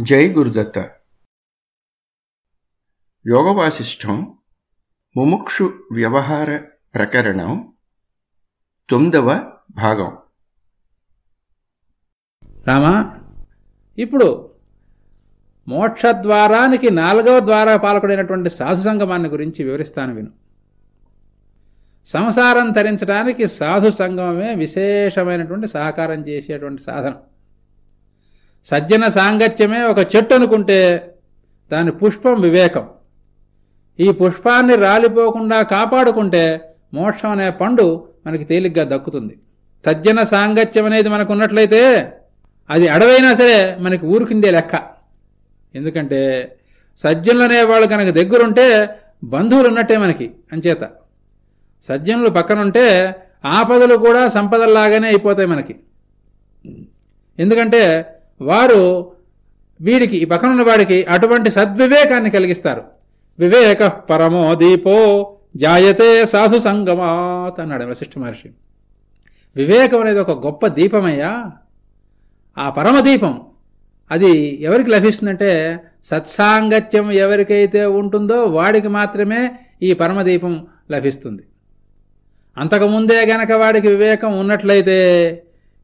జై గురుదత్త. యోగవాసిష్టం ముముక్షు వ్యవహార ప్రకరణం తొమ్మిదవ భాగం. రామా ఇప్పుడు మోక్షద్వారానికి నాలుగవ ద్వారా పాలకుడైనటువంటి సాధు సంగమాన్ని గురించి వివరిస్తాను విను. సంసారం తరించడానికి సాధు సంగమమే విశేషమైనటువంటి సహకారం చేసేటువంటి సాధనం. సజ్జన సాంగత్యమే ఒక చెట్టు అనుకుంటే దాని పుష్పం వివేకం. ఈ పుష్పాన్ని రాలిపోకుండా కాపాడుకుంటే మోక్షం అనే పండు మనకి తేలిగ్గా దక్కుతుంది. సజ్జన సాంగత్యం అనేది మనకు ఉన్నట్లయితే అది అడవైనా సరే మనకి ఊరికిందే లెక్క. ఎందుకంటే సజ్జనులు అనేవాళ్ళు కనుక దగ్గరుంటే బంధువులు ఉన్నట్టే మనకి అంచేత. సజ్జనులు పక్కనుంటే ఆపదలు కూడా సంపదల్లాగానే అయిపోతాయి మనకి. ఎందుకంటే వారు వీడికి ఈ పక్కనున్న వాడికి అటువంటి సద్వివేకాన్ని కలిగిస్తారు. వివేక పరమో దీపో జాయతే సాధు సంగమాత్ అన్నాడు వశిష్ఠ మహర్షి. వివేకం అనేది ఒక గొప్ప దీపమయ్యా. ఆ పరమదీపం అది ఎవరికి లభిస్తుందంటే సత్సాంగత్యం ఎవరికైతే ఉంటుందో వాడికి మాత్రమే ఈ పరమదీపం లభిస్తుంది. అంతకుముందే గనక వాడికి వివేకం ఉన్నట్లయితే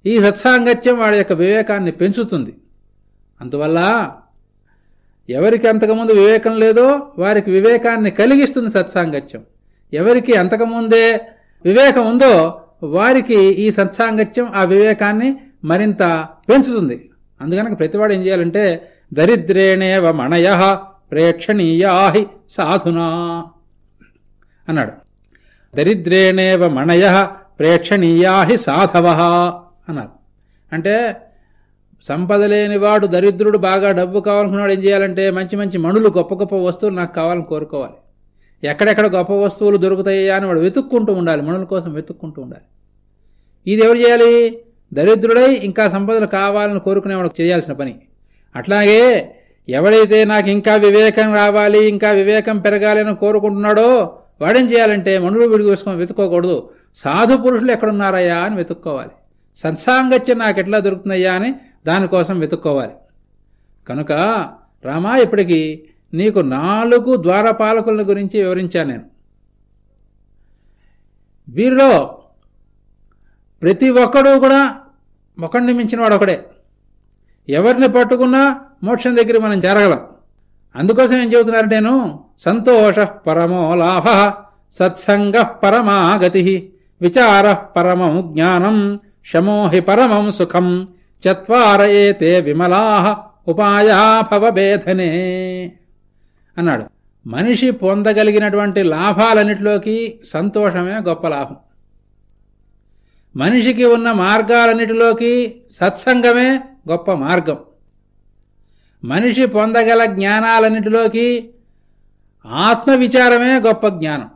ఈ సత్సాంగత్యం వాడి యొక్క వివేకాన్ని పెంచుతుంది. అందువల్ల ఎవరికి అంతకుముందు వివేకం లేదో వారికి వివేకాన్ని కలిగిస్తుంది సత్సాంగత్యం. ఎవరికి అంతకుముందే వివేకం ఉందో వారికి ఈ సత్సాంగత్యం ఆ వివేకాన్ని మరింత పెంచుతుంది. అందుకనక ప్రతివాడు ఏం చేయాలంటే దరిద్రేణేవ మణయ ప్రేక్షణీయాహి సాధునా అన్నాడు. దరిద్రేణేవ మణయ ప్రేక్షణీయాహి సాధవ అన్నారు. అంటే సంపద లేనివాడు దరిద్రుడు బాగా డబ్బు కావాలనుకున్నాడు ఏం చేయాలంటే మంచి మంచి మణులు గొప్ప గొప్ప వస్తువులు నాకు కావాలని కోరుకోవాలి. ఎక్కడెక్కడ గొప్ప వస్తువులు దొరుకుతాయా అని వాడు వెతుక్కుంటూ ఉండాలి మణుల కోసం వెతుక్కుంటూ ఉండాలి. ఇది ఎవరు చేయాలి? దరిద్రుడై ఇంకా సంపదలు కావాలని కోరుకునేవాడు చేయాల్సిన పని. అట్లాగే ఎవడైతే నాకు ఇంకా వివేకం రావాలి ఇంకా వివేకం పెరగాలి అని కోరుకుంటున్నాడో వాడేం చేయాలంటే మనులు విడిగి వేసుకొని వెతుక్కోకూడదు. సాధు పురుషులు ఎక్కడున్నారయ్యా అని వెతుక్కోవాలి. సత్సాంగత్యం నాకు ఎట్లా దొరుకుతుందయ్యా అని దానికోసం వెతుక్కోవాలి. కనుక రామా ఇప్పటికీ నీకు నాలుగు ద్వారపాలకుల గురించి వివరించాను నేను. వీరిలో ప్రతి ఒక్కడూ కూడా ఒకడిని మించిన వాడు ఒకడే. ఎవరిని పట్టుకున్నా మోక్షం దగ్గర మనం చేరగలం. అందుకోసం ఏం చెబుతున్నారంటేను సంతోష పరమో లాభ సత్సంగ పరమా గతి విచార పరమం జ్ఞానం శమోహి పరమం సుఖం చత్వార ఏతే విమలా ఉపాయా భవభేదనే అన్నాడు. మనిషి పొందగలిగినటువంటి లాభాలన్నిటిలోకి సంతోషమే గొప్ప లాభం. మనిషికి ఉన్న మార్గాలన్నిటిలోకి సత్సంగమే గొప్ప మార్గం. మనిషి పొందగల జ్ఞానాలన్నిటిలోకి ఆత్మవిచారమే గొప్ప జ్ఞానం.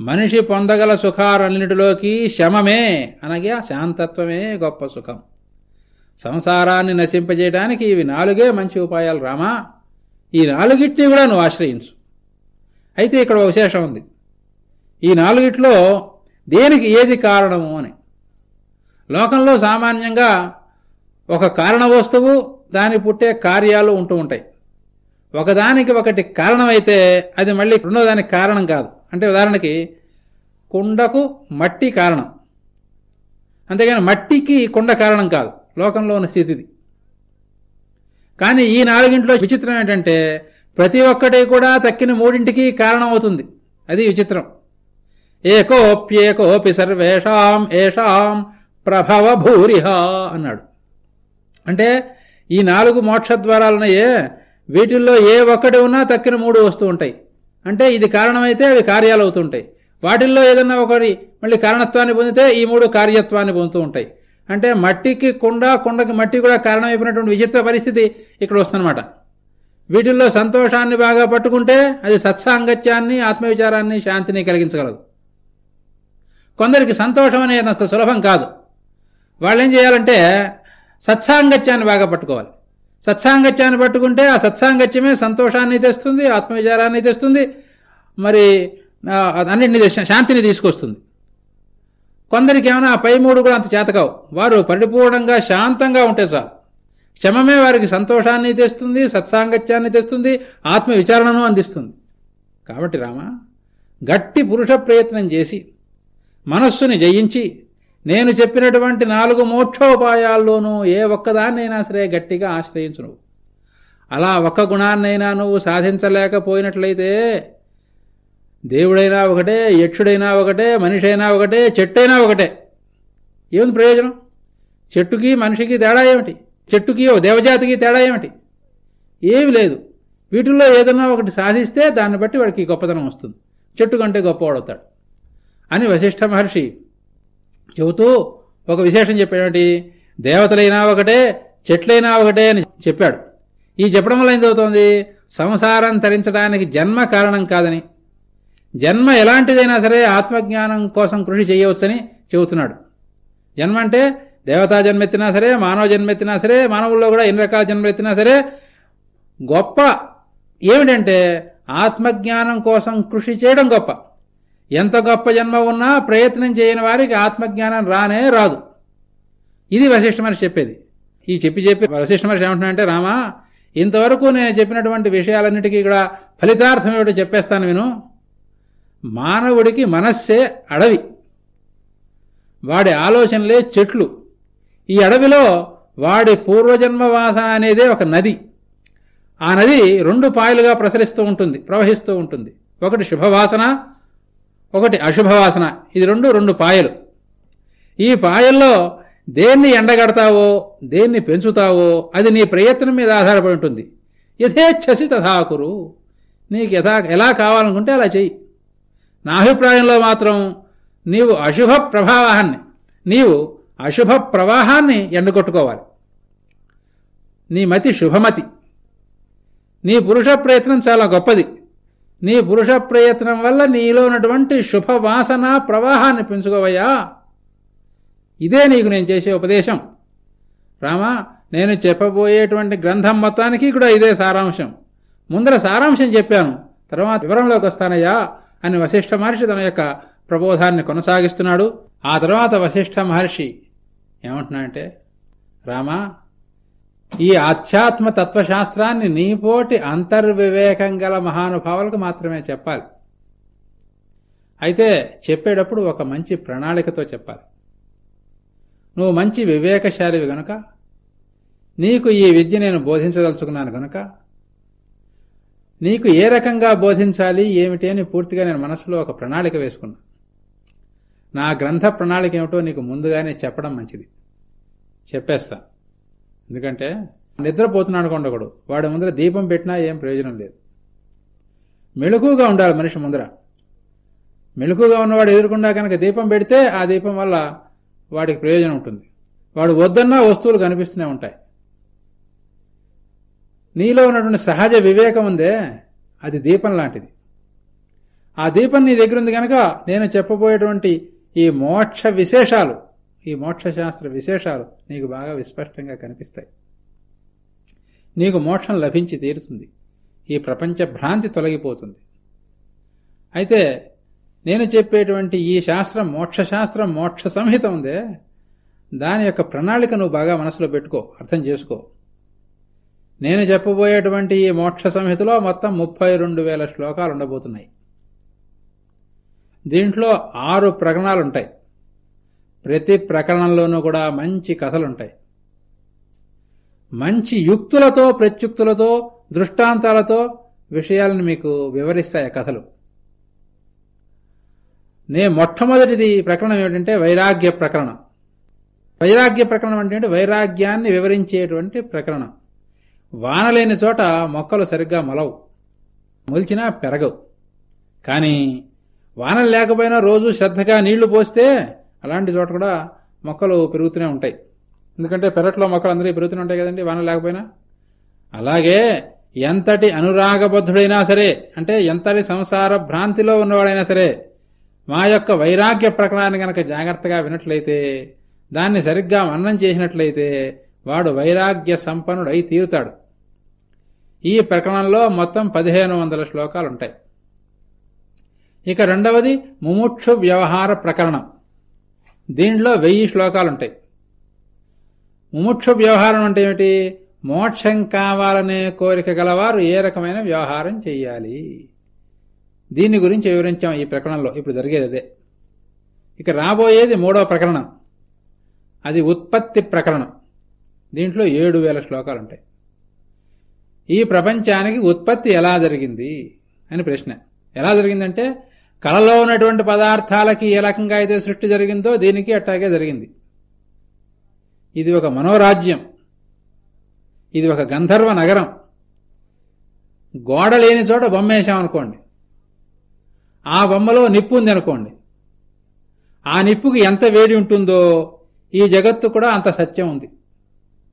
మనిషి పొందగల సుఖాలన్నిటిలోకి శమమే. అనగా శాంతత్వమే గొప్ప సుఖం. సంసారాన్ని నశింపజేయడానికి ఇవి నాలుగే మంచి ఉపాయాలు రామా. ఈ నాలుగిటిని కూడా నువ్వు ఆశ్రయించు. అయితే ఇక్కడ ఒక విశేషం ఉంది. ఈ నాలుగిట్లో దేనికి ఏది కారణము అని. లోకంలో సామాన్యంగా ఒక కారణ వస్తువు దాని పుట్టే కార్యాలు ఉంటూ ఉంటాయి. ఒకదానికి ఒకటి కారణమైతే అది మళ్ళీ రెండో దానికి కారణం కాదు. అంటే ఉదాహరణకి కుండకు మట్టి కారణం. అంతేగాని మట్టికి కుండ కారణం కాదు. లోకంలో ఉన్న స్థితిది. కానీ ఈ నాలుగింట్లో విచిత్రం ఏంటంటే ప్రతి ఒక్కటి కూడా తక్కిన మూడింటికి కారణం అవుతుంది. అది విచిత్రం. ఏకోప్యేకోపి సర్వేషాం ఏషాం ప్రభవ భూరిహ అన్నాడు. అంటే ఈ నాలుగు మోక్షద్వారాలున్నాయే వీటిల్లో ఏ ఒక్కటి ఉన్నా తక్కిన మూడు వస్తూ ఉంటాయి. అంటే ఇది కారణమైతే అవి కార్యాలు అవుతుంటాయి. వాటిల్లో ఏదన్నా ఒకటి మళ్ళీ కారణత్వాన్ని పొందితే ఈ మూడు కార్యత్వాన్ని పొందుతూ ఉంటాయి. అంటే మట్టికి కుండ కుండకి మట్టి కూడా కారణమైపోయినటువంటి విచిత్ర పరిస్థితి ఇక్కడ వస్తుందన్నమాట. వీటిల్లో సంతోషాన్ని బాగా పట్టుకుంటే అది సత్సాంగత్యాన్ని ఆత్మవిచారాన్ని శాంతిని కలిగించగలదు. కొందరికి సంతోషం అనేది అంత సులభం కాదు. వాళ్ళు ఏం చేయాలంటే సత్సాంగత్యాన్ని బాగా పట్టుకోవాలి. సత్సాంగత్యాన్ని పట్టుకుంటే ఆ సత్సాంగత్యమే సంతోషాన్ని తెస్తుంది ఆత్మవిచారాన్ని తెస్తుంది. మరి అన్నింటినీ శాంతిని తీసుకొస్తుంది. కొందరికి ఏమైనా పై మూడు కూడా అంత చేతకావు. వారు పరిపూర్ణంగా శాంతంగా ఉంటే చాలు. క్షమమే వారికి సంతోషాన్ని తెస్తుంది సత్సాంగత్యాన్ని తెస్తుంది ఆత్మ విచారణను అందిస్తుంది. కాబట్టి రామ గట్టి పురుష ప్రయత్నం చేసి మనస్సుని జయించి నేను చెప్పినటువంటి నాలుగు మోక్షోపాయాల్లోనూ ఏ ఒక్కదాన్నైనా సరే గట్టిగా ఆశ్రయించు నువ్వు అలా ఒక్క గుణాన్నైనా నువ్వు సాధించలేకపోయినట్లయితే దేవుడైనా ఒకటే యక్షుడైనా ఒకటే మనిషి అయినా ఒకటే చెట్టైనా ఒకటే. ఏముంది ప్రయోజనం? చెట్టుకి మనిషికి తేడా ఏమిటి? చెట్టుకి ఓ దేవజాతికి తేడా ఏమిటి? ఏమి లేదు. వీటిల్లో ఏదన్నా ఒకటి సాధిస్తే దాన్ని బట్టి వాడికి గొప్పతనం వస్తుంది. చెట్టు కంటే గొప్పవాడవుతాడు అని వశిష్ఠ మహర్షి చెబుతూ ఒక విశేషం చెప్పాడేమిటి? దేవతలైనా ఒకటే చెట్లైనా ఒకటే అని చెప్పాడు. ఈ చెప్పడం వల్ల ఏం చదువుతోంది సంసారం తరించడానికి జన్మ కారణం కాదని. జన్మ ఎలాంటిదైనా సరే ఆత్మజ్ఞానం కోసం కృషి చేయవచ్చని చెబుతున్నాడు. జన్మ అంటే దేవతా జన్మెత్తినా సరే మానవ జన్మెత్తినా సరే మానవుల్లో కూడా ఎన్ని రకాల జన్మలెత్తినా సరే గొప్ప ఏమిటంటే ఆత్మజ్ఞానం కోసం కృషి చేయడం గొప్ప. ఎంత గొప్ప జన్మ ఉన్నా ప్రయత్నం చేయని వారికి ఆత్మజ్ఞానం రానే రాదు. ఇది వశిష్ఠ మహర్షి చెప్పేది. ఈ చెప్పి చెప్పి వశిష్ఠ మహర్షి ఏమంటున్నాడంటే రామా ఇంతవరకు నేను చెప్పినటువంటి విషయాలన్నిటికీ కూడా ఫలితార్థం ఏమిటో చెప్పేస్తాను విను. మానవుడికి మనస్సే అడవి. వాడి ఆలోచనలే చెట్లు. ఈ అడవిలో వాడి పూర్వజన్మ వాసన అనేదే ఒక నది. ఆ నది రెండు పాయలుగా ప్రసరిస్తూ ఉంటుంది ప్రవహిస్తూ ఉంటుంది. ఒకటి శుభవాసన ఒకటి అశుభవాసన. ఇది రెండు రెండు పాయలు. ఈ పాయల్లో దేన్ని ఎండగడతావో దేన్ని పెంచుతావో అది నీ ప్రయత్నం మీద ఆధారపడి ఉంటుంది. యథేచ్ఛసి తథాకురు. నీకు యథా ఎలా కావాలనుకుంటే అలా చెయ్యి. నా అభిప్రాయంలో మాత్రం నీవు అశుభ ప్రభావాన్ని నీవు అశుభ ప్రవాహాన్ని ఎండగొట్టుకోవాలి. నీ మతి శుభమతి. నీ పురుష ప్రయత్నం చాలా గొప్పది. నీ పురుష ప్రయత్నం వల్ల నీలో ఉన్నటువంటి శుభవాసన ప్రవాహాన్ని పెంచుకోవయ్యా. ఇదే నీకు నేను చేసే ఉపదేశం. రామా నేను చెప్పబోయేటువంటి గ్రంథం మొత్తానికి కూడా ఇదే సారాంశం. ముందర సారాంశం చెప్పాను తర్వాత వివరంలోకి వస్తానయ్యా అని వశిష్ఠ మహర్షి తన యొక్క ప్రబోధాన్ని కొనసాగిస్తున్నాడు. ఆ తర్వాత వశిష్ఠ మహర్షి ఏమంటున్నాడంటే రామా ఈ ఆధ్యాత్మ తత్వశాస్త్రాన్ని నీపోటి అంతర్వివేకం గల మహానుభావులకు మాత్రమే చెప్పాలి. అయితే చెప్పేటప్పుడు ఒక మంచి ప్రణాళికతో చెప్పాలి. నువ్వు మంచి వివేకశాలివి గనుక నీకు ఈ విద్య నేను బోధించదలుచుకున్నాను గనుక నీకు ఏ రకంగా బోధించాలి ఏమిటి అని పూర్తిగా నేను మనసులో ఒక ప్రణాళిక వేసుకున్నా నా గ్రంథ ప్రణాళిక ఏమిటో నీకు ముందుగానే చెప్పడం మంచిది. చెప్పేస్తాను ఎందుకంటే నిద్రపోతున్నాడు అనుకోండి ఒకడు. వాడి ముందర దీపం పెట్టినా ఏం ప్రయోజనం లేదు. మెళుకుగా ఉండాలి మనిషి ముందర. మెళుకుగా ఉన్నవాడు ఎదురుకుండా కనుక దీపం పెడితే ఆ దీపం వల్ల వాడికి ప్రయోజనం ఉంటుంది. వాడు వద్దన్నా వస్తువులు కనిపిస్తూనే ఉంటాయి. నీలో ఉన్నటువంటి సహజ వివేకం ఉందే అది దీపం లాంటిది. ఆ దీపం నీ దగ్గర ఉంది కనుక నేను చెప్పబోయేటువంటి ఈ మోక్ష విశేషాలు ఈ మోక్షశాస్త్ర విశేషాలు నీకు బాగా విస్పష్టంగా కనిపిస్తాయి. నీకు మోక్షం లభించి తీరుతుంది. ఈ ప్రపంచ భ్రాంతి తొలగిపోతుంది. అయితే నేను చెప్పేటువంటి ఈ శాస్త్రం మోక్షశాస్త్రం మోక్ష సంహిత ఉందే దాని యొక్క ప్రణాళిక నువ్వు బాగా మనసులో పెట్టుకో అర్థం చేసుకో. నేను చెప్పబోయేటువంటి ఈ మోక్ష సంహితలో మొత్తం ముప్పై రెండు వేల శ్లోకాలు ఉండబోతున్నాయి. దీంట్లో ఆరు ప్రకరణాలుంటాయి ప్రతి ప్రకరణంలోనూ కూడా మంచి కథలుంటాయి. మంచి యుక్తులతో ప్రత్యుక్తులతో దృష్టాంతాలతో విషయాలను మీకు వివరిస్తాయి కథలు. నే మొట్టమొదటిది ప్రకరణం ఏమిటంటే వైరాగ్య ప్రకరణం. వైరాగ్య ప్రకరణం అంటే వైరాగ్యాన్ని వివరించేటువంటి ప్రకరణం. వానలేని చోట మొక్కలు సరిగ్గా మొలవు. మొలిచినా పెరగవు. కానీ వానలు లేకపోయినా రోజు శ్రద్ధగా నీళ్ళు పోస్తే అలాంటి చోట కూడా మొక్కలు పెరుగుతూనే ఉంటాయి. ఎందుకంటే పెరట్లో మొక్కలు అందరూ పెరుగుతూనే ఉంటాయి కదండి వాన లేకపోయినా. అలాగే ఎంతటి అనురాగబద్ధుడైనా సరే అంటే ఎంతటి సంసార భ్రాంతిలో ఉన్నవాడైనా సరే మా యొక్క వైరాగ్య ప్రకరణాన్ని గనక జాగ్రత్తగా వినట్లయితే దాన్ని సరిగ్గా మన్నం చేసినట్లయితే వాడు వైరాగ్య సంపన్నుడై తీరుతాడు. ఈ ప్రకరణంలో మొత్తం పదిహేను వందల శ్లోకాలుంటాయి. ఇక రెండవది ముముక్షు వ్యవహార ప్రకరణం. దీంట్లో వెయ్యి శ్లోకాలుంటాయి. ముముక్ష వ్యవహారం అంటే ఏమిటి? మోక్షం కావాలనే కోరిక గలవారు ఏ రకమైన వ్యవహారం చేయాలి దీని గురించి వివరించాం ఈ ప్రకరణంలో. ఇప్పుడు జరిగేది అదే. ఇక రాబోయేది మూడవ ప్రకరణం. అది ఉత్పత్తి ప్రకరణం. దీంట్లో ఏడు వేల శ్లోకాలు ఉంటాయి ఈ ప్రపంచానికి ఉత్పత్తి ఎలా జరిగింది? అని ప్రశ్న. ఎలా జరిగిందంటే కళలో ఉన్నటువంటి పదార్థాలకి ఏ రకంగా అయితే సృష్టి జరిగిందో దీనికి అట్టాగే జరిగింది. ఇది ఒక మనోరాజ్యం. ఇది ఒక గంధర్వ నగరం. గోడ లేని చోట బొమ్మ వేసామనుకోండి ఆ బొమ్మలో నిప్పు ఉంది అనుకోండి. ఆ నిప్పుకి ఎంత వేడి ఉంటుందో ఈ జగత్తు కూడా అంత సత్యం ఉంది.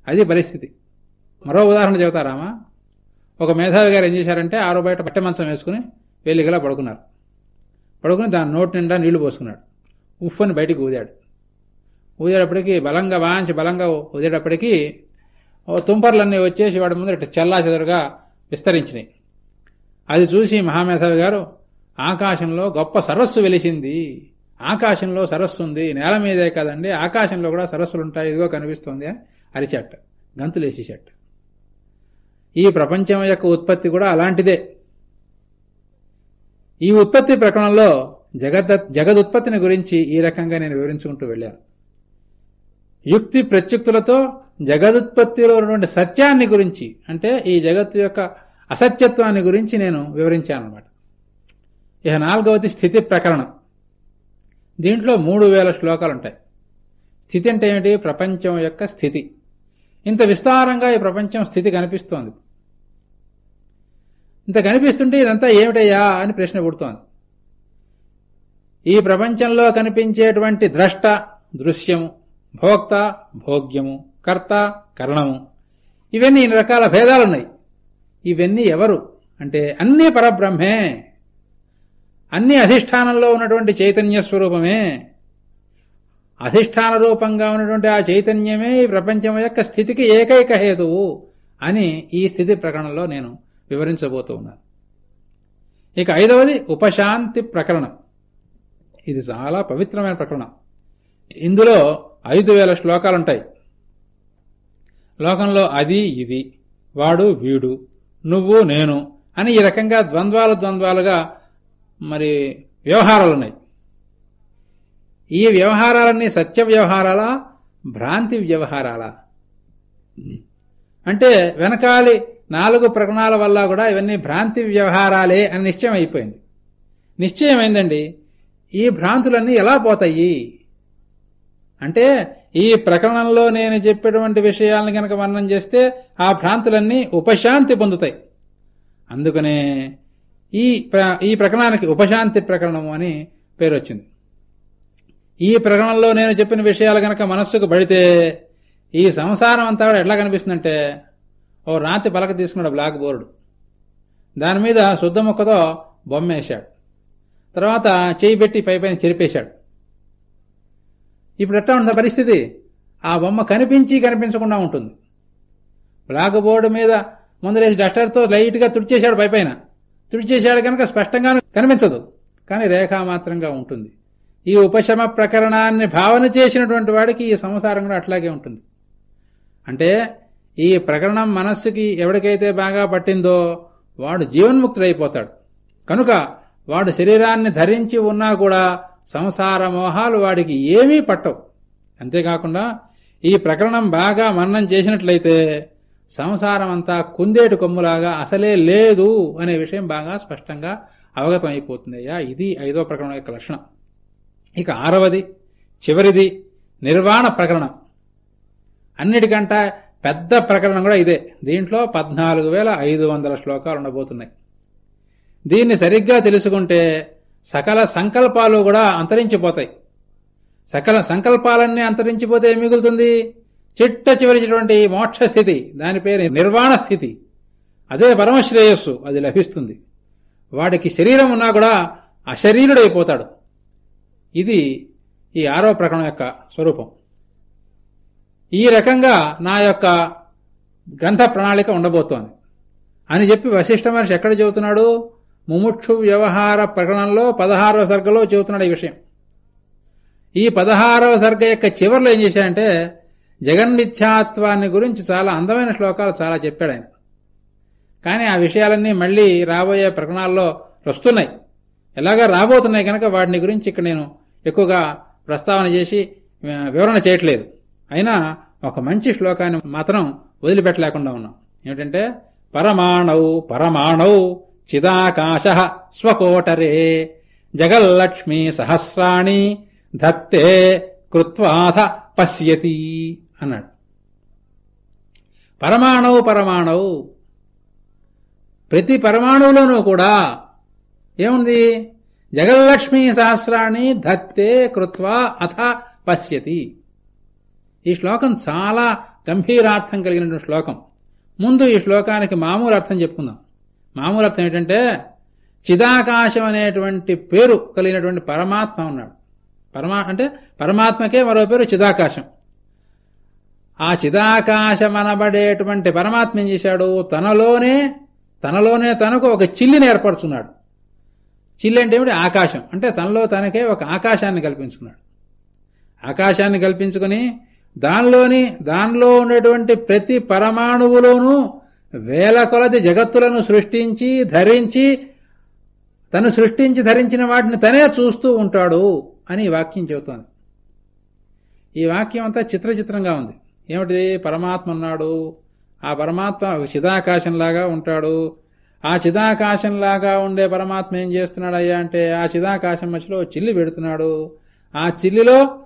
అది పరిస్థితి. మరో ఉదాహరణ చెబుతారామా ఒక మేధావి గారు ఏం చేశారంటే ఆరో బయట పట్టె మంచం వేసుకుని వెళ్ళిగలా పడుకున్నారు. పడుకుని దాని నోటి నిండా నీళ్ళు పోసుకున్నాడు. ఉఫ్ అని బయటికి ఊదాడు. ఊదేటప్పటికి బలంగా వాంచి బలంగా ఊదేటప్పటికీ ఓ తుంపర్లన్నీ వచ్చేసి వాడి ముందు ఇట్లా చెల్లా చెదరుగా విస్తరించినాయి. అది చూసి మహామేధావి గారు ఆకాశంలో గొప్ప సరస్సు వెలిసింది. ఆకాశంలో సరస్సు ఉంది. నేల మీదే కదండి. ఆకాశంలో కూడా సరస్సులు ఉంటాయి ఇదిగో కనిపిస్తుంది అని అరిచాట. గంతులేసేసాట ఈ ప్రపంచం యొక్క ఉత్పత్తి కూడా అలాంటిదే. ఈ ఉత్పత్తి ప్రకరణంలో జగద్ జగదుత్పత్తిని గురించి ఈ రకంగా నేను వివరించుకుంటూ వెళ్ళాను. యుక్తి ప్రత్యుక్తులతో జగదుత్పత్తిలో ఉన్నటువంటి సత్యాన్ని గురించి అంటే ఈ జగత్తు యొక్క అసత్యత్వాన్ని గురించి నేను వివరించాను అనమాట ఇక నాలుగవది స్థితి ప్రకరణం. దీంట్లో మూడు వేల శ్లోకాలు ఉంటాయి స్థితి అంటే ఏమిటి? ప్రపంచం యొక్క స్థితి. ఇంత విస్తారంగా ఈ ప్రపంచం స్థితి కనిపిస్తోంది. ఇంత కనిపిస్తుంటే ఇదంతా ఏమిటయ్యా అని ప్రశ్న పుడుతోంది. ఈ ప్రపంచంలో కనిపించేటువంటి ద్రష్ట దృశ్యము భోక్త భోగ్యము కర్త కరణము ఇవన్నీ ఇన్ని రకాల భేదాలున్నాయి. ఇవన్నీ ఎవరు? అంటే అన్నీ పరబ్రహ్మే. అన్ని అధిష్టానంలో ఉన్నటువంటి చైతన్య స్వరూపమే. అధిష్టాన రూపంగా ఉన్నటువంటి ఆ చైతన్యమే ఈ ప్రపంచం యొక్క స్థితికి ఏకైక హేతువు అని ఈ స్థితి ప్రకటనలో నేను వివరించబోతూ ఉన్నాను. ఇక ఐదవది ఉపశాంతి ప్రకరణం. ఇది చాలా పవిత్రమైన ప్రకరణం. ఇందులో ఐదు వేల శ్లోకాలుంటాయి. లోకంలో అది ఇది వాడు వీడు నువ్వు నేను అని ఈ రకంగా ద్వంద్వాలు ద్వంద్వాలుగా మరి వ్యవహారాలున్నాయి. ఈ వ్యవహారాలన్నీ సత్య వ్యవహారాలా భ్రాంతి వ్యవహారాలా? అంటే వెనకాలి నాలుగు ప్రకరణాల వల్ల కూడా ఇవన్నీ భ్రాంతి వ్యవహారాలే అని నిశ్చయం అయిపోయింది నిశ్చయమైందండి ఈ భ్రాంతులన్నీ ఎలా పోతాయి? అంటే ఈ ప్రకరణంలో నేను చెప్పేటువంటి విషయాలను గనక వర్ణం చేస్తే ఆ భ్రాంతులన్నీ ఉపశాంతి పొందుతాయి. అందుకనే ఈ ఈ ప్రకరణానికి ఉపశాంతి ప్రకరణము అని పేరు వచ్చింది ఈ ప్రకరణంలో నేను చెప్పిన విషయాలు గనక మనస్సుకు పడితే ఈ సంసారం అంతా కూడా ఎట్లా కనిపిస్తుందంటే ఓ రాతి పలక తీసుకున్నాడు బ్లాక్ బోర్డు. దాని మీద శుద్ధ ముక్కతో బొమ్మేశాడు. తర్వాత చేయి పెట్టి పై పైన చెరిపేశాడు. ఇప్పుడు ఎట్లా ఉందా పరిస్థితి? ఆ బొమ్మ కనిపించి కనిపించకుండా ఉంటుంది. బ్లాక్ బోర్డు మీద ముందరేసి డస్టర్తో లైట్గా తుడిచేశాడు పై పైన. తుడిచేశాడు కనుక స్పష్టంగా కనిపించదు. కానీ రేఖామాత్రంగా ఉంటుంది. ఈ ఉపశమ ప్రకరణాన్ని భావన చేసినటువంటి వాడికి ఈ సంసారం కూడా అట్లాగే ఉంటుంది. అంటే ఈ ప్రకరణం మనస్సుకి ఎవడికైతే బాగా పట్టిందో వాడు జీవన్ముక్తుడైపోతాడు. కనుక వాడు శరీరాన్ని ధరించి ఉన్నా కూడా సంసార మోహాలు వాడికి ఏమీ పట్టవు. అంతేకాకుండా ఈ ప్రకరణం బాగా మన్నం చేసినట్లయితే సంసారం అంతా కుందేటి కొమ్ములాగా అసలే లేదు అనే విషయం బాగా స్పష్టంగా అవగతం అయిపోతుంది అయ్యా ఇది ఐదో ప్రకరణం యొక్క లక్షణం. ఇక ఆరవది చివరిది నిర్వాణ ప్రకరణం. అన్నిటికంట పెద్ద ప్రకరణం కూడా ఇదే. దీంట్లో పద్నాలుగు వేల ఐదు వందల శ్లోకాలు ఉండబోతున్నాయి. దీన్ని సరిగ్గా తెలుసుకుంటే సకల సంకల్పాలు కూడా అంతరించిపోతాయి. సకల సంకల్పాలన్నీ అంతరించిపోతే ఏం మిగులుతుంది? చిట్ట చివరిచినటువంటి మోక్ష స్థితి దాని పేరు నిర్వాణ స్థితి. అదే పరమశ్రేయస్సు అది లభిస్తుంది. వాడికి శరీరం ఉన్నా కూడా అశరీరుడైపోతాడు. ఇది ఈ ఆరో ప్రకరణం యొక్క స్వరూపం. ఈ రకంగా నా యొక్క గ్రంథ ప్రణాళిక ఉండబోతోంది. అని చెప్పి వశిష్ఠ మహర్షి ఎక్కడ చెబుతున్నాడు? ముముక్షు వ్యవహార ప్రకరణంలో పదహారవ సర్గలో చెబుతున్నాడు ఈ విషయం. ఈ పదహారవ సర్గ యొక్క చివరిలో ఏం చేశాడంటే జగన్మిథ్యాత్వాన్ని గురించి చాలా అందమైన శ్లోకాలు చాలా చెప్పాడు ఆయన. కానీ ఆ విషయాలన్నీ మళ్ళీ రాబోయే ప్రకరణాల్లో వస్తున్నాయి. ఎలాగా రాబోతున్నాయి కనుక వాటిని గురించి ఇక్కడ నేను ఎక్కువగా ప్రస్తావన చేసి వివరణ చేయట్లేదు. అయినా ఒక మంచి శ్లోకాన్ని మాత్రం వదిలిపెట్టలేకుండా ఉన్నాం. ఏమిటంటే పరమాణవు పరమాణవు చిదాకాశ స్వకోటరే జగల్లక్ష్మి సహస్రాణి ధత్తే కృత్వాథ పశ్యతి అన్నాడు. పరమాణవు పరమాణవు ప్రతి పరమాణువులోనూ కూడా ఏముంది? జగల్లక్ష్మీ సహస్రాన్ని ధత్తే కృత్వా అథ పశ్యతి. ఈ శ్లోకం చాలా గంభీరార్థం కలిగినటువంటి శ్లోకం. ముందు ఈ శ్లోకానికి మామూలు అర్థం చెప్పుకుందాం. మామూలు అర్థం ఏంటంటే చిదాకాశం అనేటువంటి పేరు కలిగినటువంటి పరమాత్మ ఉన్నాడు. పరమా అంటే పరమాత్మకే మరో పేరు చిదాకాశం. ఆ చిదాకాశం అనబడేటువంటి పరమాత్మ ఏం చేశాడు? తనలోనే తనలోనే తనకు ఒక చిల్లిని ఏర్పరుచున్నాడు. చిల్లి అంటే ఏమిటి? ఆకాశం. అంటే తనలో తనకే ఒక ఆకాశాన్ని కల్పించుకున్నాడు. ఆకాశాన్ని కల్పించుకుని దానిలోని దానిలో ఉన్నటువంటి ప్రతి పరమాణువులోనూ వేల కొలది జగత్తులను సృష్టించి ధరించి తను సృష్టించి ధరించిన వాటిని తనే చూస్తూ ఉంటాడు అని ఈ వాక్యం చెబుతోంది. ఈ వాక్యం అంతా చిత్రచిత్రంగా ఉంది. ఏమిటి పరమాత్మ ఉన్నాడు. ఆ పరమాత్మ ఒక చిదాకాశంలాగా ఉంటాడు. ఆ చిదాకాశంలాగా ఉండే పరమాత్మ ఏం చేస్తున్నాడు అయ్యా అంటే ఆ చిదాకాశం మధ్యలో చిల్లి పెడుతున్నాడు. ఆ చిల్లిలో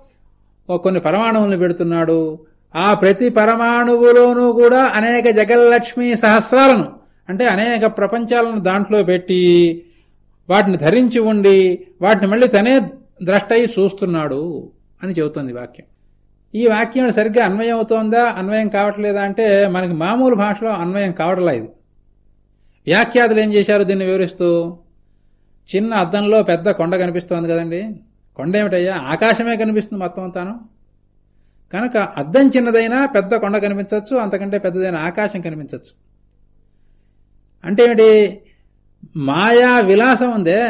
కొన్ని పరమాణువులను పెడుతున్నాడు. ఆ ప్రతి పరమాణువులోనూ కూడా అనేక జగల్లక్ష్మి సహస్రాలను అంటే అనేక ప్రపంచాలను దాంట్లో పెట్టి వాటిని ధరించి ఉండి వాటిని మళ్ళీ తనే ద్రష్టయి చూస్తున్నాడు అని చెబుతుంది వాక్యం. ఈ వాక్యం సరిగ్గా అన్వయం అవుతోందా అన్వయం కావట్లేదా అంటే మనకి మామూలు భాషలో అన్వయం కావట్లా ఇది. వ్యాఖ్యాతలు ఏం చేశారు దీన్ని వివరిస్తూ? చిన్న అద్దంలో పెద్ద కొండ కనిపిస్తోంది కదండి. కొండ ఏమిటయ్యా ఆకాశమే కనిపిస్తుంది మొత్తం అంతాను. కనుక అద్దం చిన్నదైనా పెద్ద కొండ కనిపించవచ్చు అంతకంటే పెద్దదైన ఆకాశం కనిపించవచ్చు అంటే ఏమిటి? మాయా విలాసం ఉందే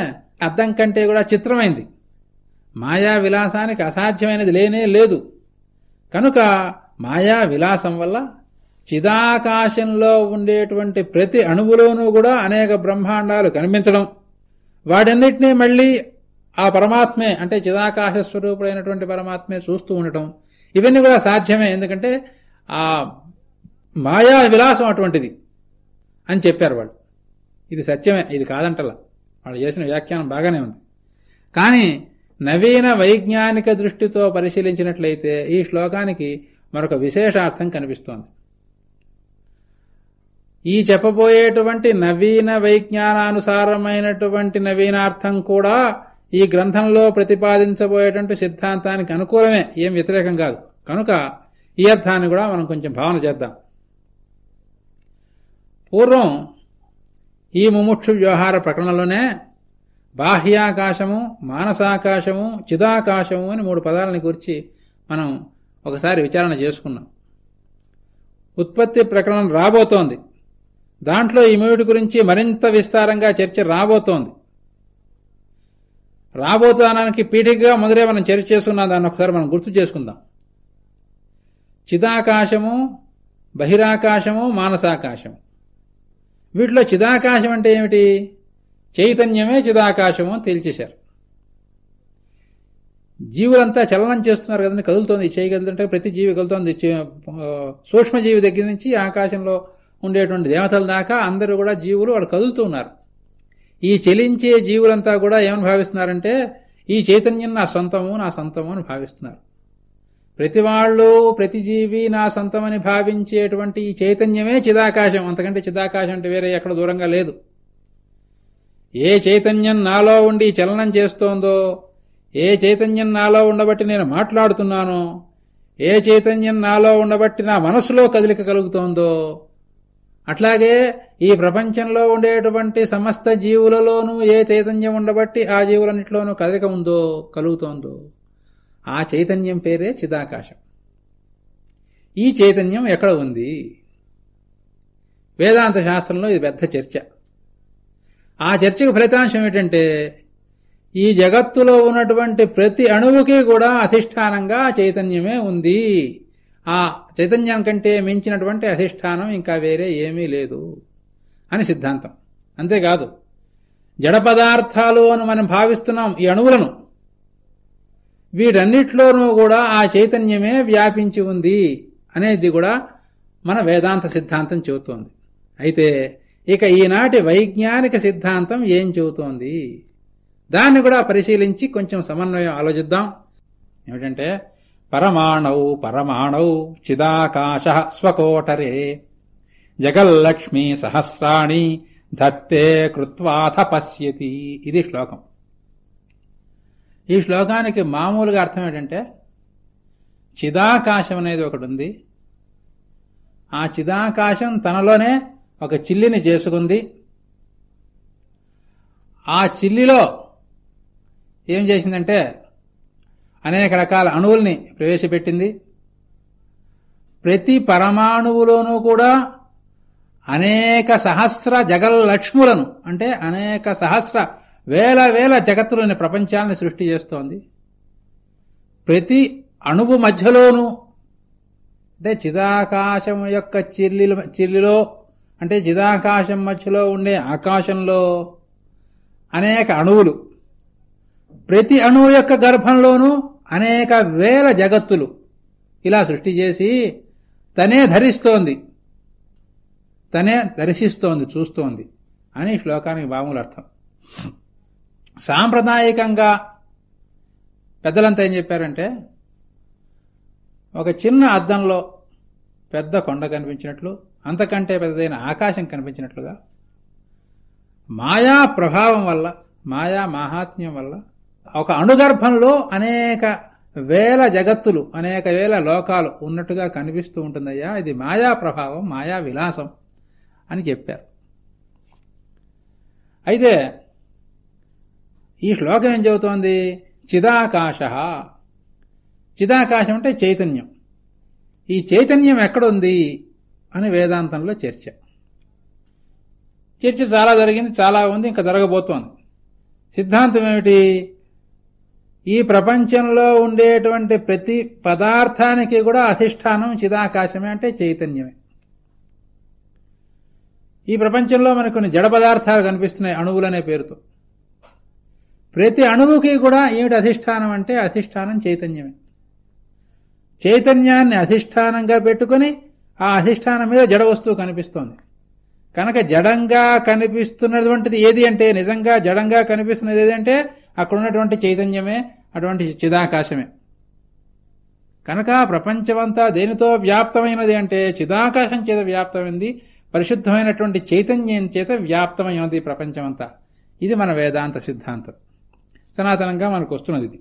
అద్దం కంటే కూడా చిత్రమైంది. మాయా విలాసానికి అసాధ్యమైనది లేనే లేదు. కనుక మాయా విలాసం వల్ల చిదాకాశంలో ఉండేటువంటి ప్రతి అణువులోనూ కూడా అనేక బ్రహ్మాండాలు కనిపించడం. వాటన్నిటినీ మళ్ళీ ఆ పరమాత్మే అంటే చిదాకాశ స్వరూపుడైనటువంటి పరమాత్మే చూస్తూ ఉండటం ఇవన్నీ కూడా సాధ్యమే. ఎందుకంటే ఆ మాయా విలాసం అటువంటిది అని చెప్పారు వాళ్ళు. ఇది సత్యమే ఇది కాదంటలా. వాళ్ళు చేసిన వ్యాఖ్యానం బాగానే ఉంది. కానీ నవీన వైజ్ఞానిక దృష్టితో పరిశీలించినట్లయితే ఈ శ్లోకానికి మరొక విశేషార్థం కనిపిస్తోంది. ఈ చెప్పబోయేటువంటి నవీన వైజ్ఞానానుసారమైనటువంటి నవీనార్థం కూడా ఈ గ్రంథంలో ప్రతిపాదించబోయేటువంటి సిద్ధాంతానికి అనుకూలమే ఏం వ్యతిరేకం కాదు. కనుక ఈ అర్థాన్ని కూడా మనం కొంచెం భావన చేద్దాం. పూర్వం ఈ ముముక్షు వ్యవహార ప్రకరణలోనే బాహ్యాకాశము మానసాకాశము చిదాకాశము అని మూడు పదాలని గురించి మనం ఒకసారి విచారణ చేసుకున్నాం. ఉత్పత్తి ప్రకరణం రాబోతోంది. దాంట్లో ఈ మూడు గురించి మరింత విస్తారంగా చర్చ రాబోతోంది. రాబోతానానికి పీఠికగా మొదలే మనం చర్చ చేసుకున్నాం దాన్ని ఒకసారి మనం గుర్తు చేసుకుందాం. చిదాకాశము బహిరాకాశము మానసాకాశము. వీటిలో చిదాకాశం అంటే ఏమిటి? చైతన్యమే చిదాకాశము అని తేల్చేశారు. జీవులంతా చలనం చేస్తున్నారు కదండి కదులుతోంది చేయి కదులుతుంటే ప్రతి జీవి కదులుతోంది. సూక్ష్మజీవి దగ్గర నుంచి ఆకాశంలో ఉండేటువంటి దేవతల దాకా అందరూ కూడా జీవులు వాడు కదులుతూ ఉన్నారు. ఈ చలించే జీవులంతా కూడా ఏమని భావిస్తున్నారంటే ఈ చైతన్యం నా సొంతము నా సొంతము అని భావిస్తున్నారు. ప్రతి వాళ్ళు ప్రతి జీవి నా సొంతమని భావించేటువంటి ఈ చైతన్యమే చిదాకాశం. అంతకంటే చిదాకాశం అంటే వేరే ఎక్కడ దూరంగా లేదు. ఏ చైతన్యం నాలో ఉండి చలనం చేస్తోందో ఏ చైతన్యం నాలో ఉండబట్టి నేను మాట్లాడుతున్నానో ఏ చైతన్యం నాలో ఉండబట్టి నా మనసులో కదలిక కలుగుతోందో అట్లాగే ఈ ప్రపంచంలో ఉండేటువంటి సమస్త జీవులలోనూ ఏ చైతన్యం ఉండబట్టి ఆ జీవులన్నింటిలోనూ కదలిక ఉందో కలుగుతోందో ఆ చైతన్యం పేరే చిదాకాశం. ఈ చైతన్యం ఎక్కడ ఉంది? వేదాంత శాస్త్రంలో ఇది పెద్ద చర్చ. ఆ చర్చకు ఫలితాంశం ఏమిటంటే ఈ జగత్తులో ఉన్నటువంటి ప్రతి అణువుకి కూడా అధిష్టానంగా చైతన్యమే ఉంది. ఆ చైతన్యం కంటే మించినటువంటి అధిష్టానం ఇంకా వేరే ఏమీ లేదు అని సిద్ధాంతం. అంతేకాదు జడ పదార్థాలు అని మనం భావిస్తున్నాం ఈ అణువులను వీటన్నిటిలోనూ కూడా ఆ చైతన్యమే వ్యాపించి ఉంది అనేది కూడా మన వేదాంత సిద్ధాంతం చెబుతోంది. అయితే ఇక ఈనాటి వైజ్ఞానిక సిద్ధాంతం ఏం చెబుతోంది? దాన్ని కూడా పరిశీలించి కొంచెం సమన్వయం ఆలోచిద్దాం. ఏమిటంటే పరమాణౌ పరమాణౌ చిదాకాశ స్వకోటరే. జగల్లక్ష్మీ సహస్రాణి ధత్తే కృత్వాథ పశ్యతి ఇది శ్లోకం. ఈ శ్లోకానికి మామూలుగా అర్థం ఏంటంటే చిదాకాశం అనేది ఒకటి ఉంది. ఆ చిదాకాశం తనలోనే ఒక చిల్లిని చేసుకుంది. ఆ చిల్లిలో ఏం చేసిందంటే అనేక రకాల అణువుల్ని ప్రవేశపెట్టింది. ప్రతి పరమాణువులోనూ కూడా అనేక సహస్ర జగల్లక్ష్ములను అంటే అనేక సహస్ర వేల వేల జగత్తులోని ప్రపంచాన్ని సృష్టి చేస్తోంది. ప్రతి అణువు మధ్యలోనూ అంటే చిదాకాశం యొక్క చిల్లి చిల్లిలో అంటే చిదాకాశం మధ్యలో ఉండే ఆకాశంలో అనేక అణువులు ప్రతి అణువు యొక్క గర్భంలోనూ అనేక వేల జగత్తులు ఇలా సృష్టి చేసి తనే ధరిస్తోంది. తనే దర్శిస్తోంది చూస్తోంది అని శ్లోకానికి మామూలు అర్థం. సాంప్రదాయకంగా పెద్దలంతా ఏం చెప్పారంటే ఒక చిన్న అద్దంలో పెద్ద కొండ కనిపించినట్లు అంతకంటే పెద్దదైన ఆకాశం కనిపించినట్లుగా మాయా ప్రభావం వల్ల మాయా మాహాత్మ్యం వల్ల ఒక అణుగర్భంలో అనేక వేల జగత్తులు అనేక వేల లోకాలు ఉన్నట్టుగా కనిపిస్తూ ఉంటుందయ్యా. ఇది మాయా ప్రభావం మాయా విలాసం అని చెప్పారు. అయితే ఈ శ్లోకం ఏం చెబుతోంది? చిదాకాశ. చిదాకాశం అంటే చైతన్యం. ఈ చైతన్యం ఎక్కడుంది అని వేదాంతంలో చర్చ. చర్చ చాలా జరిగింది చాలా ఉంది ఇంకా జరగబోతోంది. సిద్ధాంతం ఏమిటి? ఈ ప్రపంచంలో ఉండేటువంటి ప్రతి పదార్థానికి కూడా అధిష్టానం చిదాకాశమే అంటే చైతన్యమే. ఈ ప్రపంచంలో మనకు కొన్ని జడ పదార్థాలు కనిపిస్తున్నాయి అణువులనే పేరుతో. ప్రతి అణువుకి కూడా ఏమిటి అధిష్టానం అంటే అధిష్టానం చైతన్యమే. చైతన్యాన్ని అధిష్టానంగా పెట్టుకుని ఆ అధిష్టానం మీద జడ వస్తువు కనిపిస్తోంది. కనుక జడంగా కనిపిస్తున్నటువంటిది ఏది అంటే నిజంగా జడంగా కనిపిస్తున్నది ఏదంటే అక్కడ ఉన్నటువంటి చైతన్యమే అటువంటి చిదాకాశమే. కనుక ప్రపంచమంతా దేనితో వ్యాప్తమైనది అంటే చిదాకాశం చేత వ్యాప్తమైంది పరిశుద్ధమైనటువంటి చైతన్యం చేత వ్యాప్తమైనది ప్రపంచమంతా. ఇది మన వేదాంత సిద్ధాంతం. సనాతనంగా మనకు వస్తున్నది ఇది.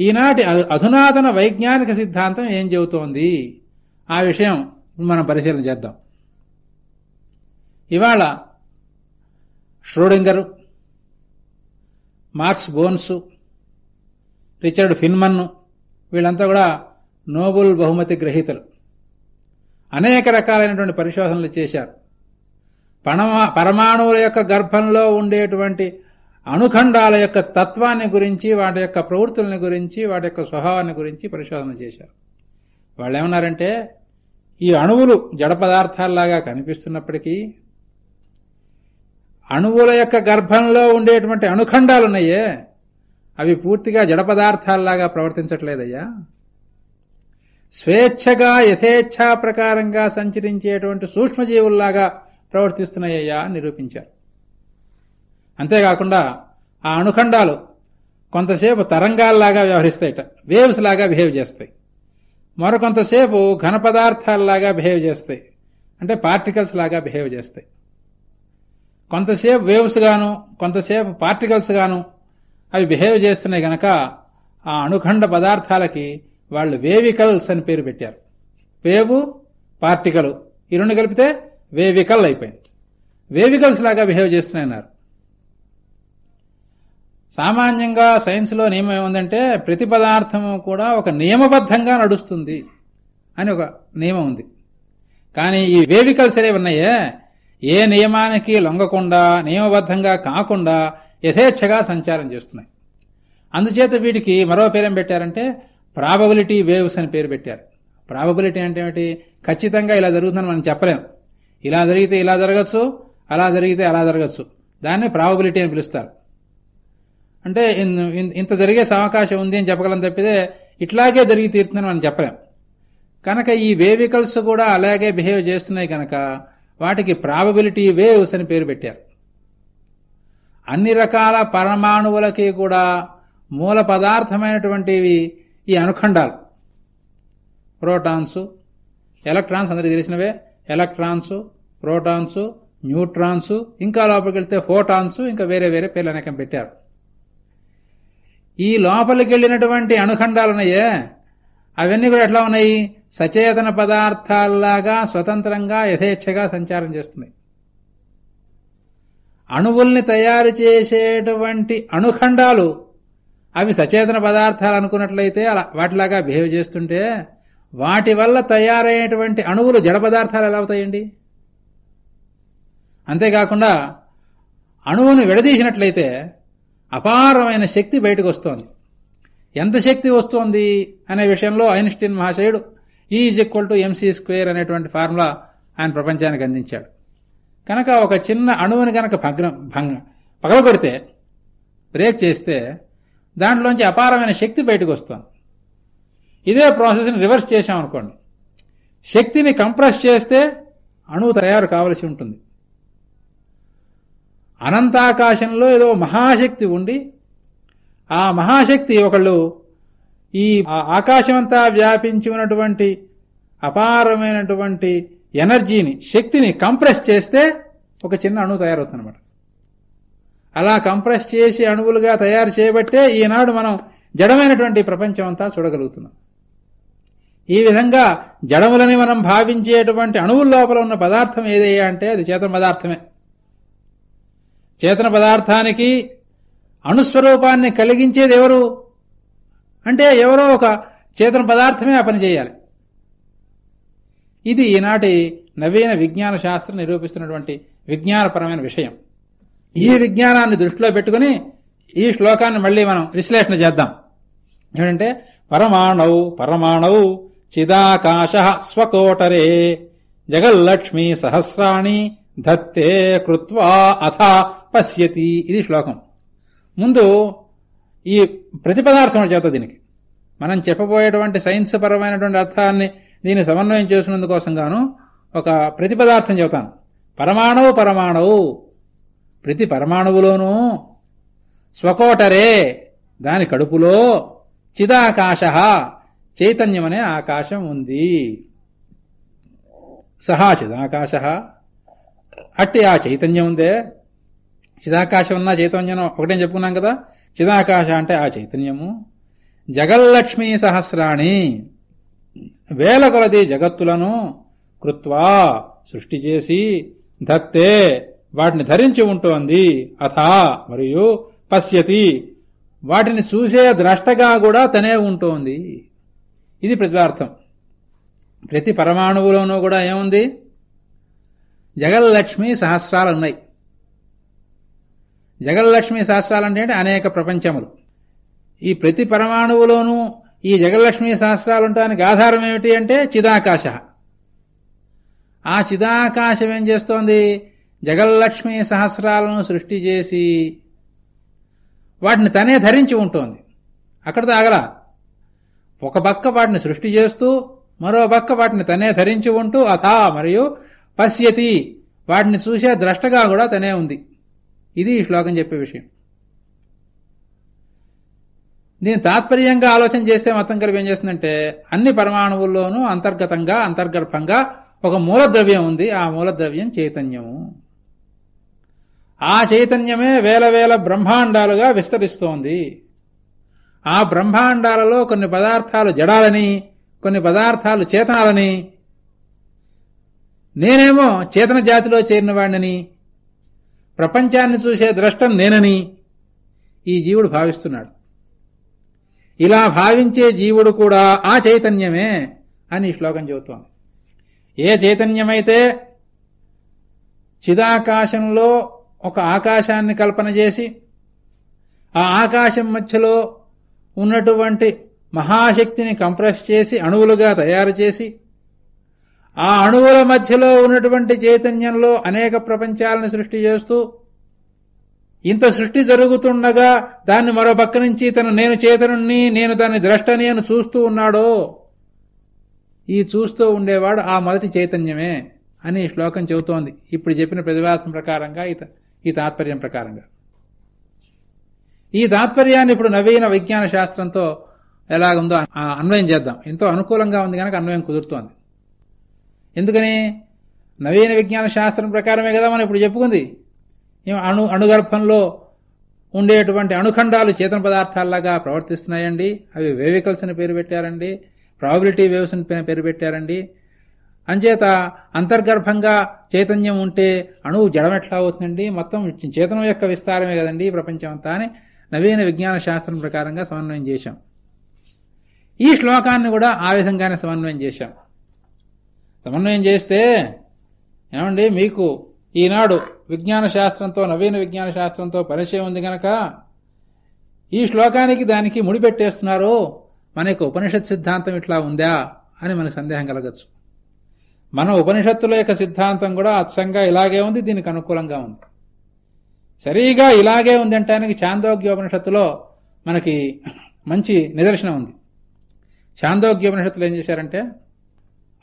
ఈనాటి అధునాతన వైజ్ఞానిక సిద్ధాంతం ఏం చెబుతోంది? ఆ విషయం మనం పరిశీలన చేద్దాం. ఇవాళ ష్రోడింగరు మార్క్స్ బోన్సు రిచర్డ్ ఫిన్మన్ను వీళ్ళంతా కూడా నోబుల్ బహుమతి గ్రహీతలు. అనేక రకాలైనటువంటి పరిశోధనలు చేశారు. పరమాణువుల యొక్క గర్భంలో ఉండేటువంటి అణుఖండాల యొక్క తత్వాన్ని గురించి వాటి యొక్క ప్రవృత్తులని గురించి వాటి యొక్క స్వభావాన్ని గురించి పరిశోధన చేశారు. వాళ్ళు ఏమన్నారంటే ఈ అణువులు జడ పదార్థాల్లాగా కనిపిస్తున్నప్పటికీ అణువుల యొక్క గర్భంలో ఉండేటువంటి అణుఖండాలున్నాయే. అవి పూర్తిగా జడ పదార్థాల్లాగా ప్రవర్తించట్లేదయ్యా. స్వేచ్ఛగా యథేచ్ఛా ప్రకారంగా సంచరించేటువంటి సూక్ష్మజీవుల్లాగా ప్రవర్తిస్తున్నాయ్యా నిరూపించారు. అంతేకాకుండా ఆ అణుఖండాలు కొంతసేపు తరంగాల్లాగా వ్యవహరిస్తాయట వేవ్స్ లాగా బిహేవ్ చేస్తాయి. మరికొంతసేపు ఘన పదార్థాల్లాగా బిహేవ్ చేస్తాయి అంటే పార్టికల్స్ లాగా బిహేవ్ చేస్తాయి. కొంతసేపు వేవ్స్ గాను కొంతసేపు పార్టికల్స్ గాను అవి బిహేవ్ చేస్తున్నాయి గనక ఆ అణుఖండ పదార్థాలకి వాళ్ళు వేవికల్స్ అని పేరు పెట్టారు. వేవు పార్టికల్ ఈ రెండు కలిపితే వేవికల్ అయిపోయింది. వేవికల్స్ లాగా బిహేవ్ చేస్తున్నాయన్నారు. సామాన్యంగా సైన్స్లో నియమం ఏముందంటే ప్రతి పదార్థము కూడా ఒక నియమబద్ధంగా నడుస్తుంది అని ఒక నియమం ఉంది. కానీ ఈ వేవికల్స్ అనేవి ఉన్నాయే ఏ నియమానికి లొంగకుండా నియమబద్ధంగా కాకుండా యథేచ్ఛగా సంచారం చేస్తున్నాయి. అందుచేత వీటికి మరో పేరేం పెట్టారంటే ప్రాబబిలిటీ వేవ్స్ అని పేరు పెట్టారు. ప్రాబబిలిటీ అంటే ఏమిటి? ఖచ్చితంగా ఇలా జరుగుతుందని మనం చెప్పలేం. ఇలా జరిగితే ఇలా జరగచ్చు అలా జరిగితే అలా జరగచ్చు. దాన్ని ప్రాబబిలిటీ అని పిలుస్తారు. అంటే ఇన్- ఇన్- ఇంత జరిగే అవకాశం ఉంది అని చెప్పగలం తప్పితే ఇట్లాగే జరిగి తీరుతుందని మనం చెప్పలేం. కనుక ఈ వేవికల్స్ కూడా అలాగే బిహేవ్ చేస్తున్నాయి కనుక వాటికి ప్రాబబిలిటీ వేవ్స్ అని పేరు పెట్టారు. అన్ని రకాల పరమాణువులకి కూడా మూల పదార్థమైనటువంటివి ఈ అనుఖండాలు. ప్రోటాన్స్ ఎలక్ట్రాన్స్ అందరికీ తెలిసినవే. ఎలక్ట్రాన్స్ ప్రోటాన్స్ న్యూట్రాన్స్ ఇంకా లోపలికి వెళ్తే ఫోటాన్స్ ఇంకా వేరే వేరే పేర్లు అనేకం పెట్టారు. ఈ లోపలికి వెళ్ళినటువంటి అనుఖండాలు ఉన్నాయే అవన్నీ కూడా ఎట్లా ఉన్నాయి? సచేతన పదార్థాల్లాగా స్వతంత్రంగా యథేచ్ఛగా సంచారం చేస్తున్నాయి. అణువుల్ని తయారు చేసేటువంటి అణుఖండాలు అవి సచేతన పదార్థాలు అనుకున్నట్లయితే అలా వాటిలాగా బిహేవ్ చేస్తుంటే వాటి వల్ల తయారైనటువంటి అణువులు జడ పదార్థాలు ఎలా అవుతాయండి? అంతేకాకుండా అణువును విడదీసినట్లయితే అపారమైన శక్తి బయటకు వస్తోంది. ఎంత శక్తి వస్తోంది అనే విషయంలో Einstein మహాశయుడు is equal to M C square అనేటువంటి ఫార్ములా ఆయన ప్రపంచానికి అందించాడు. కనుక ఒక చిన్న అణువుని కనుక భగ్నం భంగ పగలగొడితే బ్రేక్ చేస్తే దాంట్లోంచి అపారమైన శక్తి బయటకు వస్తుంది. ఇదే ప్రాసెస్ని రివర్స్ చేశామనుకోండి శక్తిని కంప్రెస్ చేస్తే అణువు తయారు కావలసి ఉంటుంది. అనంతాకాశంలో ఏదో మహాశక్తి ఉండి ఆ మహాశక్తి ఒకళ్ళు ఈ ఆకాశమంతా వ్యాపించి ఉన్నటువంటి అపారమైనటువంటి ఎనర్జీని శక్తిని కంప్రెస్ చేస్తే ఒక చిన్న అణువు తయారవుతుందన్నమాట. అలా కంప్రెస్ చేసి అణువులుగా తయారు చేయబట్టే ఈనాడు మనం జడమైనటువంటి ప్రపంచం అంతా చూడగలుగుతున్నాం. ఈ విధంగా జడములని మనం భావించేటువంటి అణువుల లోపల ఉన్న పదార్థం ఏదయ్యా అంటే అది చేతన పదార్థమే. చేతన పదార్థానికి అణుస్వరూపాన్ని కలిగించేది ఎవరు? అంటే ఎవరో ఒక చేతన పదార్థమే ఆ పని చేయాలి. ఇది ఈనాటి నవీన విజ్ఞాన శాస్త్రం నిరూపిస్తున్నటువంటి విజ్ఞానపరమైన విషయం. ఈ విజ్ఞానాన్ని దృష్టిలో పెట్టుకుని ఈ శ్లోకాన్ని మళ్ళీ మనం విశ్లేషణ చేద్దాం. ఏమంటే పరమాణౌ పరమాణౌ చిదాకాశ స్వకోటరే జగల్లక్ష్మి సహస్రాణి ధత్తే కృత్వా అథ పశ్యతి ఇది శ్లోకం. ముందు ఈ ప్రతిపదార్థం చేత దీనికి. మనం చెప్పబోయేటువంటి సైన్స్ పరమైనటువంటి అర్థాన్ని దీన్ని సమన్వయం చేసినందుకోసం గాను ఒక ప్రతిపదార్థం చెబుతాను. పరమాణువు పరమాణువు. ప్రతి పరమాణువులోనూ స్వకోటరే. దాని కడుపులో చిదాకాశ. చైతన్యమనే ఆకాశం ఉంది. సహా చిదాకాశ. అట్టి ఆ చైతన్యం ఉందే. చిదాకాశం ఉన్న చైతన్యం ఒకటే చెప్పుకున్నాం కదా. చిదాకాశ అంటే ఆ చైతన్యము. జగల్లక్ష్మీ సహస్రాణి. వేల కొలది జగత్తులను కృత్వా సృష్టి చేసి దత్తే. వాటిని ధరించి ఉంటోంది. అథా మరియు పశ్యతి. వాటిని చూసే ద్రష్టగా కూడా తనే ఉంటోంది. ఇది ప్రతిపార్థం. ప్రతి పరమాణువులోనూ కూడా ఏముంది? జగల్లక్ష్మి సహస్రాలు ఉన్నాయి. జగల్లక్ష్మి శాస్త్రాలు అంటే అనేక ప్రపంచములు. ఈ ప్రతి పరమాణువులోనూ ఈ జగల్లక్ష్మి సహస్రాలు ఉండటానికి ఆధారం ఏమిటి అంటే చిదాకాశ. ఆ చిదాకాశం ఏం చేస్తోంది? జగల్లక్ష్మి సహస్రాలను సృష్టి చేసి వాటిని తనే ధరించి ఉంటోంది. అక్కడితో ఆగల ఒక పక్క వాటిని సృష్టి చేస్తూ మరో పక్క వాటిని తనే ధరించి ఉంటూ అథా మరియు పశ్యతి. వాటిని చూసే ద్రష్టగా కూడా తనే ఉంది. ఇది ఈ శ్లోకం చెప్పే విషయం. దీని తాత్పర్యంగా ఆలోచన చేస్తే మొత్తం కలిపి ఏం చేస్తుందంటే అన్ని పరమాణువుల్లోనూ అంతర్గతంగా అంతర్గర్భంగా ఒక మూలద్రవ్యం ఉంది. ఆ మూలద్రవ్యం చైతన్యము. ఆ చైతన్యమే వేల వేల బ్రహ్మాండాలుగా విస్తరిస్తోంది. ఆ బ్రహ్మాండాలలో కొన్ని పదార్థాలు జడాలని కొన్ని పదార్థాలు చేతనాలని నేనేమో చేతన జాతిలో చేరిన వాడిని ప్రపంచాన్ని చూసే ద్రష్టం నేనని ఈ జీవుడు భావిస్తున్నాడు. ఇలా భావించే జీవుడు కూడా ఆ చైతన్యమే అని ఈ శ్లోకం చెబుతోంది. ఏ చైతన్యమైతే చిదాకాశంలో ఒక ఆకాశాన్ని కల్పన చేసి ఆ ఆకాశం మధ్యలో ఉన్నటువంటి మహాశక్తిని కంప్రెస్ చేసి అణువులుగా తయారు చేసి ఆ అణువుల మధ్యలో ఉన్నటువంటి చైతన్యంలో అనేక ప్రపంచాలను సృష్టి చేస్తూ ఇంత సృష్టి జరుగుతుండగా దాన్ని మరో పక్క నుంచి తను నేను చేతనుణ్ణి నేను దాన్ని ద్రష్టని అని చూస్తూ ఉన్నాడో ఈ చూస్తూ ఉండేవాడు ఆ మొదటి చైతన్యమే అని శ్లోకం చెబుతోంది. ఇప్పుడు చెప్పిన ప్రతివాసం ప్రకారంగా ఈ త- ఈ తాత్పర్యం ప్రకారంగా. ఈ తాత్పర్యాన్ని ఇప్పుడు నవీన విజ్ఞాన శాస్త్రంతో ఎలాగుందో ఆ అన్వయం చేద్దాం. ఎంతో అనుకూలంగా ఉంది కనుక అన్వయం కుదురుతోంది. ఎందుకని? నవీన విజ్ఞాన శాస్త్రం ప్రకారమే కదా మనం ఇప్పుడు చెప్పుకుంది. అణు అణుగర్భంలో ఉండేటువంటి అణుఖండాలు చేతన పదార్థాల్లాగా ప్రవర్తిస్తున్నాయండి. అవి వేవికల్స్ అని పేరు పెట్టారండి. ప్రాబిలిటీ వేవ్స్ అని పేరు పెట్టారండి. అంచేత అంతర్గర్భంగా చైతన్యం ఉంటే అణువు జడం ఎట్లా అవుతుందండి? మొత్తం చేతనం యొక్క విస్తారమే కదండి ప్రపంచం అంతా అని నవీన విజ్ఞాన శాస్త్రం ప్రకారంగా సమన్వయం చేశాం. ఈ శ్లోకాన్ని కూడా ఆ విధంగానే సమన్వయం చేశాం. సమన్వయం చేస్తే ఏమండి మీకు ఈనాడు విజ్ఞాన శాస్త్రంతో నవీన విజ్ఞాన శాస్త్రంతో పరిచయం ఉంది గనక ఈ శ్లోకానికి దానికి ముడిపెట్టేస్తున్నారు మనకు ఉపనిషత్ సిద్ధాంతం ఇట్లా ఉందా అని మనకు సందేహం కలగచ్చు. మన ఉపనిషత్తుల యొక్క సిద్ధాంతం కూడా అచ్చంగా ఇలాగే ఉంది దీనికి అనుకూలంగా ఉంది. సరిగా ఇలాగే ఉంది అంటానికి చాందోగ్యోపనిషత్తులో మనకి మంచి నిదర్శనం ఉంది. చాందోగ్యోపనిషత్తులు ఏం చేశారంటే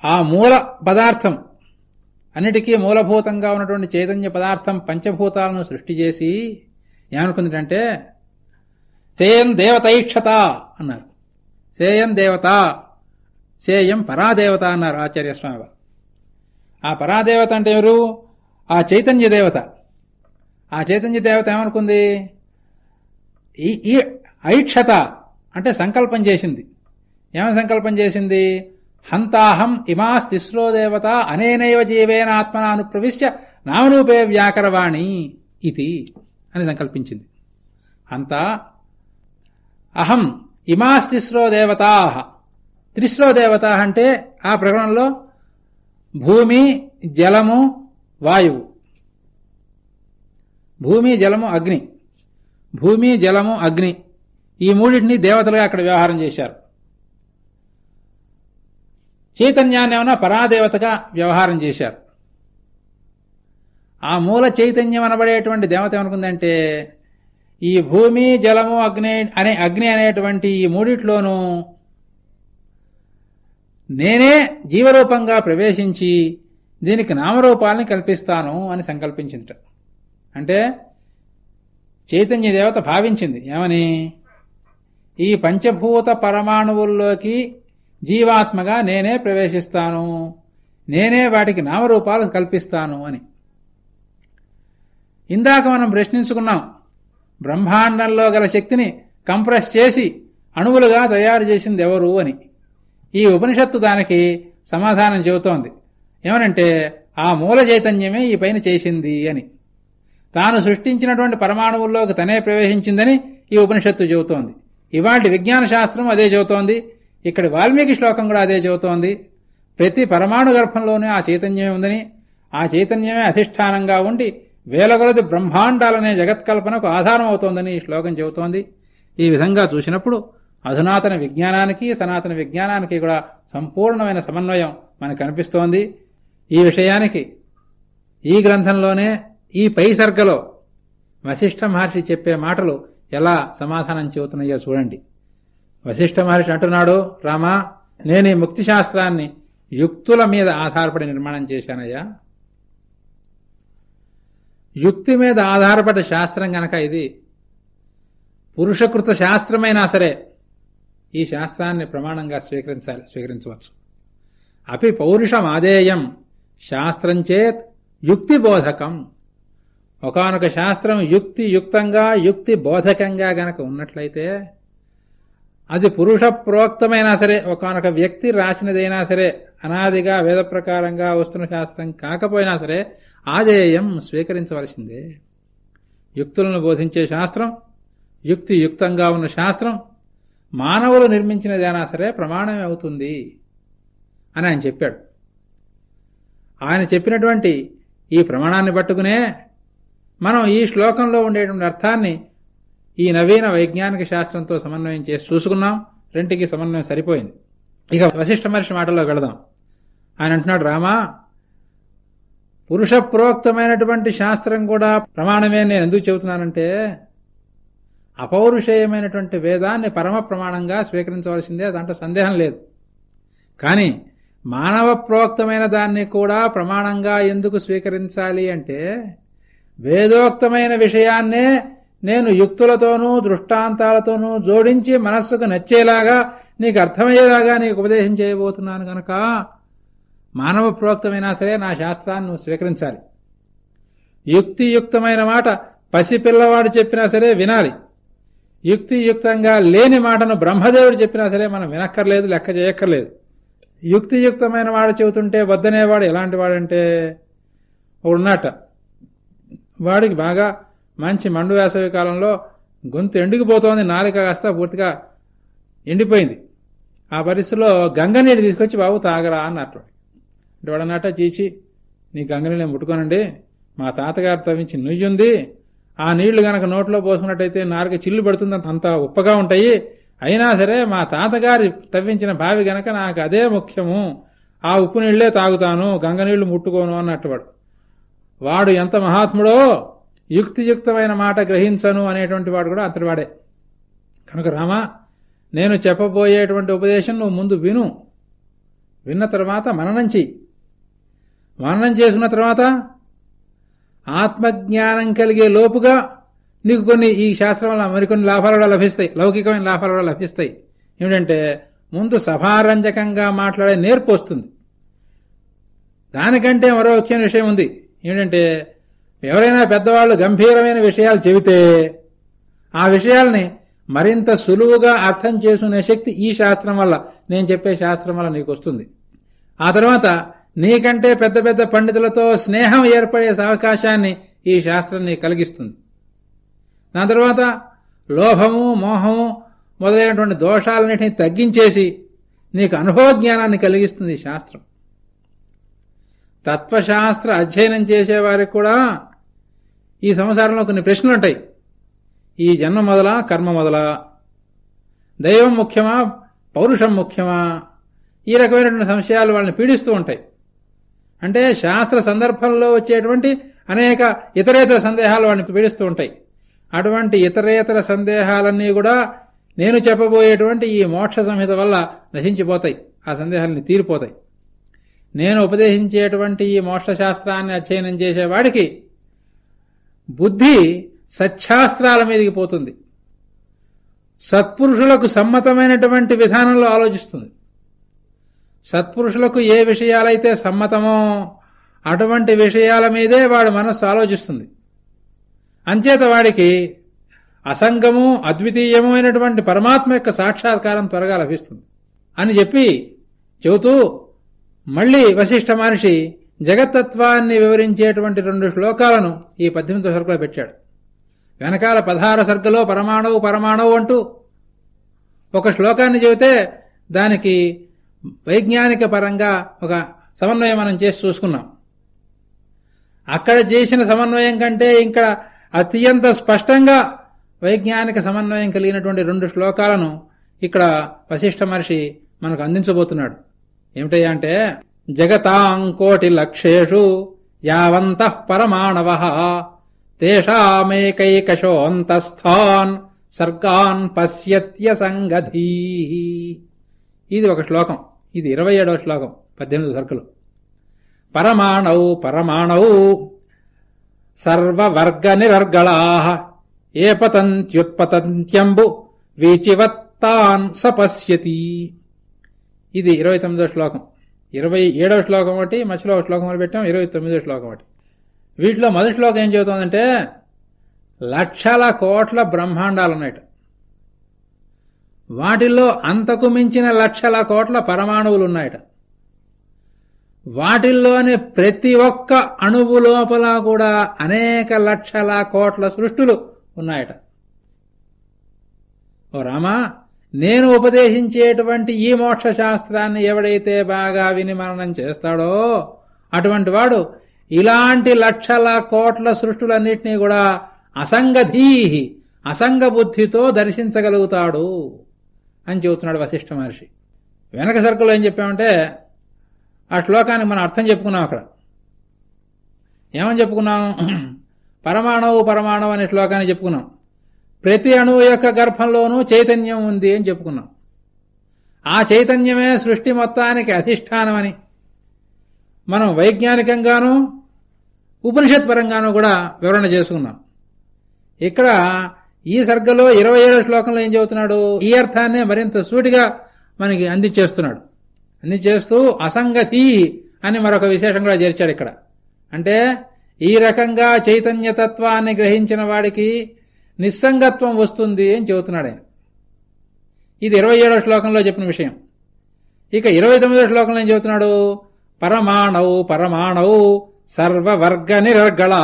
ఆ మూల పదార్థం అన్నిటికీ మూలభూతంగా ఉన్నటువంటి చైతన్య పదార్థం పంచభూతాలను సృష్టి చేసి ఏమనుకుందంటే సేయం దేవతైక్షత అన్నారు. సేయం దేవత సేయం పరాదేవత అన్నారు ఆచార్య స్వామి ఆ పరాదేవత అంటే ఎవరు? ఆ చైతన్య దేవత. ఆ చైతన్య దేవత ఏమనుకుంది? ఈ ఈ ఐక్షత అంటే సంకల్పం చేసింది. ఏమని సంకల్పం చేసింది? హంతాహం ఇమాస్ తిస్రో దేవత అనేనైవ జీవేనాత్మనాను ప్రవిశ్య నామరూపే వ్యాకరవాణి ఇది అని సంకల్పించింది. అంతా అహం ఇమాస్ తిస్రో దేవతా. త్రిస్రో దేవత అంటే ఆ ప్రకరణంలో భూమి జలము వాయువు. భూమి జలము అగ్ని. భూమి జలము అగ్ని. ఈ మూడింటిని దేవతలుగా అక్కడ వ్యవహారం చేశారు. చైతన్యాన్ని ఏమైనా పరాదేవతగా వ్యవహారం చేశారు. ఆ మూల చైతన్యం అనబడేటువంటి దేవత ఏమనుకుందంటే ఈ భూమి జలము అగ్ని అనే అగ్ని అనేటువంటి ఈ మూడిట్లోనూ నేనే జీవరూపంగా ప్రవేశించి దీనికి నామరూపాలని కల్పిస్తాను అని సంకల్పించిందిట. అంటే చైతన్య దేవత భావించింది. ఏమని? ఈ పంచభూత పరమాణువుల్లోకి జీవాత్మగా నేనే ప్రవేశిస్తాను. నేనే వాటికి నామరూపాలు కల్పిస్తాను అని. ఇందాక మనం ప్రశ్నించుకున్నాం. బ్రహ్మాండంలో గల శక్తిని కంప్రెస్ చేసి అణువులుగా తయారు చేసింది ఎవరు అని. ఈ ఉపనిషత్తు దానికి సమాధానం చెబుతోంది. ఏమనంటే ఆ మూల చైతన్యమే ఈ పైన చేసింది అని. తాను సృష్టించినటువంటి పరమాణువుల్లోకి తనే ప్రవేశించిందని ఈ ఉపనిషత్తు చెబుతోంది. ఇవాటి విజ్ఞాన శాస్త్రం అదే చెబుతోంది. ఇక్కడ వాల్మీకి శ్లోకం కూడా అదే చెబుతోంది. ప్రతి పరమాణు గర్భంలోనే ఆ చైతన్యమే ఉందని ఆ చైతన్యమే అధిష్టానంగా ఉండి వేలగొలది బ్రహ్మాండాలనే జగత్కల్పనకు ఆధారం అవుతోందని ఈ శ్లోకం చెబుతోంది. ఈ విధంగా చూసినప్పుడు అధునాతన విజ్ఞానానికి సనాతన విజ్ఞానానికి కూడా సంపూర్ణమైన సమన్వయం మనకు కనిపిస్తోంది. ఈ విషయానికి ఈ గ్రంథంలోనే ఈ పై సర్గలో వశిష్ఠ మహర్షి చెప్పే మాటలు ఎలా సమాధానం చెబుతున్నాయో చూడండి. వశిష్ఠ మహర్షి అంటున్నాడు రామా నేను ఈ ముక్తి శాస్త్రాన్ని యుక్తుల మీద ఆధారపడి నిర్మాణం చేశానయ్యా. యుక్తి మీద ఆధారపడ్డ శాస్త్రం గనక ఇది పురుషకృత శాస్త్రమైనా సరే ఈ శాస్త్రాన్ని ప్రమాణంగా స్వీకరించాలి స్వీకరించవచ్చు. అపి పౌరుషమాదేయం శాస్త్రం చేత్ యుక్తి బోధకం. ఒకనొక శాస్త్రం యుక్తి యుక్తంగా యుక్తి బోధకంగా గనక ఉన్నట్లయితే అది పురుష ప్రోక్తమైనా సరే ఒకనొక వ్యక్తి రాసినదైనా సరే అనాదిగా వేద ప్రకారంగా వస్తున్న శాస్త్రం కాకపోయినా సరే ఆదేయం స్వీకరించవలసిందే. యుక్తులను బోధించే శాస్త్రం యుక్తి యుక్తంగా ఉన్న శాస్త్రం మానవులు నిర్మించినదైనా సరే ప్రమాణమే అవుతుంది అని ఆయన చెప్పాడు. ఆయన చెప్పినటువంటి ఈ ప్రమాణాన్ని పట్టుకునే మనం ఈ శ్లోకంలో ఉండేటువంటి అర్థాన్ని ఈ నవీన వైజ్ఞానిక శాస్త్రంతో సమన్వయం చేసి చూసుకున్నాం. రెంటికి సమన్వయం సరిపోయింది. ఇక వశిష్ఠ మహర్షి మాటలో గడదాం ఆయన అంటున్నాడు రామా పురుష ప్రోక్తమైనటువంటి శాస్త్రం కూడా ప్రమాణమే నేను ఎందుకు చెబుతున్నానంటే అపౌరుషేయమైనటువంటి వేదాన్ని పరమ ప్రమాణంగా స్వీకరించవలసిందే దాంట్లో సందేహం లేదు. కానీ మానవ ప్రోక్తమైన దాన్ని కూడా ప్రమాణంగా ఎందుకు స్వీకరించాలి అంటే వేదోక్తమైన విషయాన్నే నేను యుక్తులతోనూ దృష్టాంతాలతోనూ జోడించి మనస్సుకు నచ్చేలాగా నీకు అర్థమయ్యేలాగా నీకు ఉపదేశం చేయబోతున్నాను గనక మానవ ప్రోక్తమైనా సరే నా శాస్త్రాన్ని నువ్వు స్వీకరించాలి. యుక్తియుక్తమైన మాట పసిపిల్లవాడు చెప్పినా సరే వినాలి. యుక్తియుక్తంగా లేని మాటను బ్రహ్మదేవుడు చెప్పినా సరే మనం వినక్కర్లేదు లెక్క చేయక్కర్లేదు. యుక్తియుక్తమైన వాడు చెబుతుంటే వద్దనేవాడు ఎలాంటి వాడంటే ఉన్నట వాడికి బాగా మంచి మండు వేసవి కాలంలో గొంతు ఎండుకుపోతోంది నాలిక కాస్త పూర్తిగా ఎండిపోయింది. ఆ పరిస్థితిలో గంగనీళ్ళు తీసుకొచ్చి బాబు తాగరా అన్నట్టు. అంటే వాడన్నట్ట చీచి నీ గంగనీళ్ళు ముట్టుకోనండి. మా తాతగారు తవ్వించి నుయ్యుంది ఆ నీళ్ళు గనక నోట్లో పోసుకున్నట్టయితే నాలుక చిల్లు పడుతుంది అంత ఉప్పగా ఉంటాయి. అయినా సరే మా తాతగారి తవ్వించిన బావి గనక నాకు అదే ముఖ్యము. ఆ ఉప్పు నీళ్ళే తాగుతాను. గంగ నీళ్ళు ముట్టుకోను అన్నట్టు వాడు. వాడు ఎంత మహాత్ముడో! యుక్తియుక్తమైన మాట గ్రహించను అనేటువంటి వాడు కూడా అతడి వాడే. కనుక రామా నేను చెప్పబోయేటువంటి ఉపదేశం నువ్వు ముందు విను. విన్న తర్వాత మననం చెయ్యి. మననం చేసుకున్న తర్వాత ఆత్మజ్ఞానం కలిగే లోపుగా నీకు కొన్ని ఈ శాస్త్రం వల్ల మరికొన్ని లాభాలు కూడా లభిస్తాయి. లౌకికమైన లాభాలు కూడా లభిస్తాయి. ఏమిటంటే ముందు సభారంజకంగా మాట్లాడే నేర్పు వస్తుంది. దానికంటే మరో ముఖ్యమైన విషయం ఉంది. ఏమిటంటే ఎవరైనా పెద్దవాళ్ళు గంభీరమైన విషయాలు చెబితే ఆ విషయాల్ని మరింత సులువుగా అర్థం చేసుకునే శక్తి ఈ శాస్త్రం వల్ల నేను చెప్పే శాస్త్రం వల్ల నీకు వస్తుంది. ఆ తర్వాత నీకంటే పెద్ద పెద్ద పండితులతో స్నేహం ఏర్పడే అవకాశాన్ని ఈ శాస్త్రం నీకు కలిగిస్తుంది. దాని తర్వాత లోభము మోహము మొదలైనటువంటి దోషాలన్నింటినీ తగ్గించేసి నీకు అనుభవ జ్ఞానాన్ని కలిగిస్తుంది శాస్త్రం. తత్వశాస్త్ర అధ్యయనం చేసేవారికి కూడా ఈ సంసారంలో కొన్ని ప్రశ్నలు ఉంటాయి ఈ జన్మ మొదలా కర్మ మొదలా? దైవం ముఖ్యమా? పౌరుషం ముఖ్యమా? ఈ రకమైనటువంటి సంశయాలు వాళ్ళని పీడిస్తూ ఉంటాయి. అంటే శాస్త్ర సందర్భంలో వచ్చేటువంటి అనేక ఇతరేతర సందేహాలు వాడిని పీడిస్తూ ఉంటాయి. అటువంటి ఇతరేతర సందేహాలన్నీ కూడా నేను చెప్పబోయేటువంటి ఈ మోక్ష సంహిత వల్ల నశించిపోతాయి. ఆ సందేహాలని తీరిపోతాయి. నేను ఉపదేశించేటువంటి ఈ మోక్షశాస్త్రాన్ని అధ్యయనం చేసేవాడికి బుద్ధి సత్శాస్త్రాల మీదకి పోతుంది. సత్పురుషులకు సమ్మతమైనటువంటి విధానంలో ఆలోచిస్తుంది. సత్పురుషులకు ఏ విషయాలైతే సమ్మతమో అటువంటి విషయాల మీదే వాడు మనస్సు ఆలోచిస్తుంది. అంచేత వాడికి అసంగము అద్వితీయము అయినటువంటి పరమాత్మ యొక్క సాక్షాత్కారం త్వరగా లభిస్తుంది. అని చెప్పి చెబుతూ మళ్ళీ వశిష్ఠ మహర్షి జగత్తత్వాన్ని వివరించేటువంటి రెండు శ్లోకాలను ఈ పద్దెనిమిదో సరుకులో పెట్టాడు. వెనకాల పదహార సరుకులో పరమాణువు పరమాణువు అంటూ ఒక శ్లోకాన్ని చెబితే దానికి వైజ్ఞానిక పరంగా ఒక సమన్వయం మనం చేసి చూసుకున్నాం. అక్కడ చేసిన సమన్వయం కంటే ఇక్కడ అత్యంత స్పష్టంగా వైజ్ఞానిక సమన్వయం కలిగినటువంటి రెండు శ్లోకాలను ఇక్కడ వశిష్ఠ మహర్షి మనకు అందించబోతున్నాడు. ఏమిటయ్యా అంటే జగతాం కోటి లక్షేషు యావంత పరమాణవ తేషామేకైకశోంతస్థాన్ సర్గాన్ పశ్యత్య సంగధీ. ఇది ఒక శ్లోకం. ఇది ఇరవై ఏడవ శ్లోకం పద్దెనిమిది సర్కులు. పరమాణౌ పరమాణౌ సర్వవర్గ నిరర్గళా ఏ పతంత్యుత్పతంత్యంబు వీచివత్తాన్ సపశ్యతి. ఇది ఇరవై తొమ్మిదో శ్లోకం. ఇరవై ఏడవ శ్లోకం ఒకటి మధ్యలో ఒక శ్లోకం మొదలు పెట్టాం ఇరవై తొమ్మిదో శ్లోకం ఒకటి. వీటిలో మొదటి శ్లోకం ఏం చెబుతోందంటే లక్షల కోట్ల బ్రహ్మాండాలు ఉన్నాయట వాటిల్లో అంతకు మించిన లక్షల కోట్ల పరమాణువులు ఉన్నాయట వాటిల్లోని ప్రతి ఒక్క అణువు లోపల కూడా అనేక లక్షల కోట్ల సృష్టులు ఉన్నాయట ఓ రామా నేను ఉపదేశించేటువంటి ఈ మోక్ష శాస్త్రాన్ని ఎవడైతే బాగా వినిమరణం చేస్తాడో అటువంటి వాడు ఇలాంటి లక్షల కోట్ల సృష్టులన్నింటినీ కూడా అసంగధీహి అసంగ బుద్ధితో దర్శించగలుగుతాడు అని చెబుతున్నాడు వశిష్ఠ మహర్షి. వెనక సర్కిల్లో ఏం చెప్పామంటే ఆ శ్లోకానికి మనం అర్థం చెప్పుకున్నాం అక్కడ. ఏమని చెప్పుకున్నాం? పరమాణవు పరమాణవు అనే శ్లోకాన్ని చెప్పుకున్నాం. ప్రతి అణువు యొక్క గర్భంలోనూ చైతన్యం ఉంది అని చెప్పుకున్నాం. ఆ చైతన్యమే సృష్టి మొత్తానికి అధిష్టానమని మనం వైజ్ఞానికంగానూ ఉపనిషత్ పరంగానూ కూడా వివరణ చేసుకున్నాం. ఇక్కడ ఈ సర్గలో ఇరవై ఏడో శ్లోకంలో ఏం చెబుతున్నాడు? ఈ అర్థాన్నే మరింత సూటిగా మనకి అందించేస్తున్నాడు. అందించేస్తూ అసంగతి అని మరొక విశేషం కూడా చేర్చాడు ఇక్కడ. అంటే ఈ రకంగా చైతన్యతత్వాన్ని గ్రహించిన వాడికి నిస్సంగత్వం వస్తుంది అని చెబుతున్నాడు. ఆయన ఇది ఇరవై ఏడో శ్లోకంలో చెప్పిన విషయం. ఇక ఇరవై తొమ్మిదో శ్లోకంలో ఏం చెబుతున్నాడు? పరమాణవు పరమాణవు సర్వవర్గ నిరర్గళా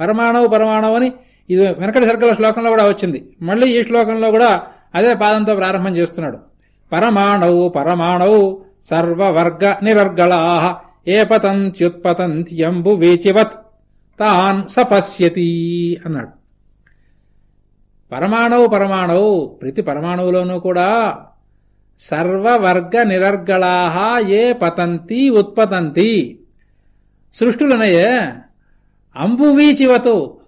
పరమాణవు పరమాణవు అని ఇది వెనకటి సర్గల శ్లోకంలో కూడా వచ్చింది. మళ్ళీ ఈ శ్లోకంలో కూడా అదే పాదంతో ప్రారంభం చేస్తున్నాడు. పరమాణవు పరమాణవు సర్వవర్గ నిరర్గళా పతంత్యుత్పతంత్యంబు వేచివత్. తాన్ సపశ్యతి అన్నాడు. పరమాణువు పరమాణువు. ప్రతి పరమాణువులోనూ కూడా సర్వవర్గ నిరర్గళాహ ఏ పతంతి ఉత్పతంతి. సృష్టులనయే అంబువీచివతు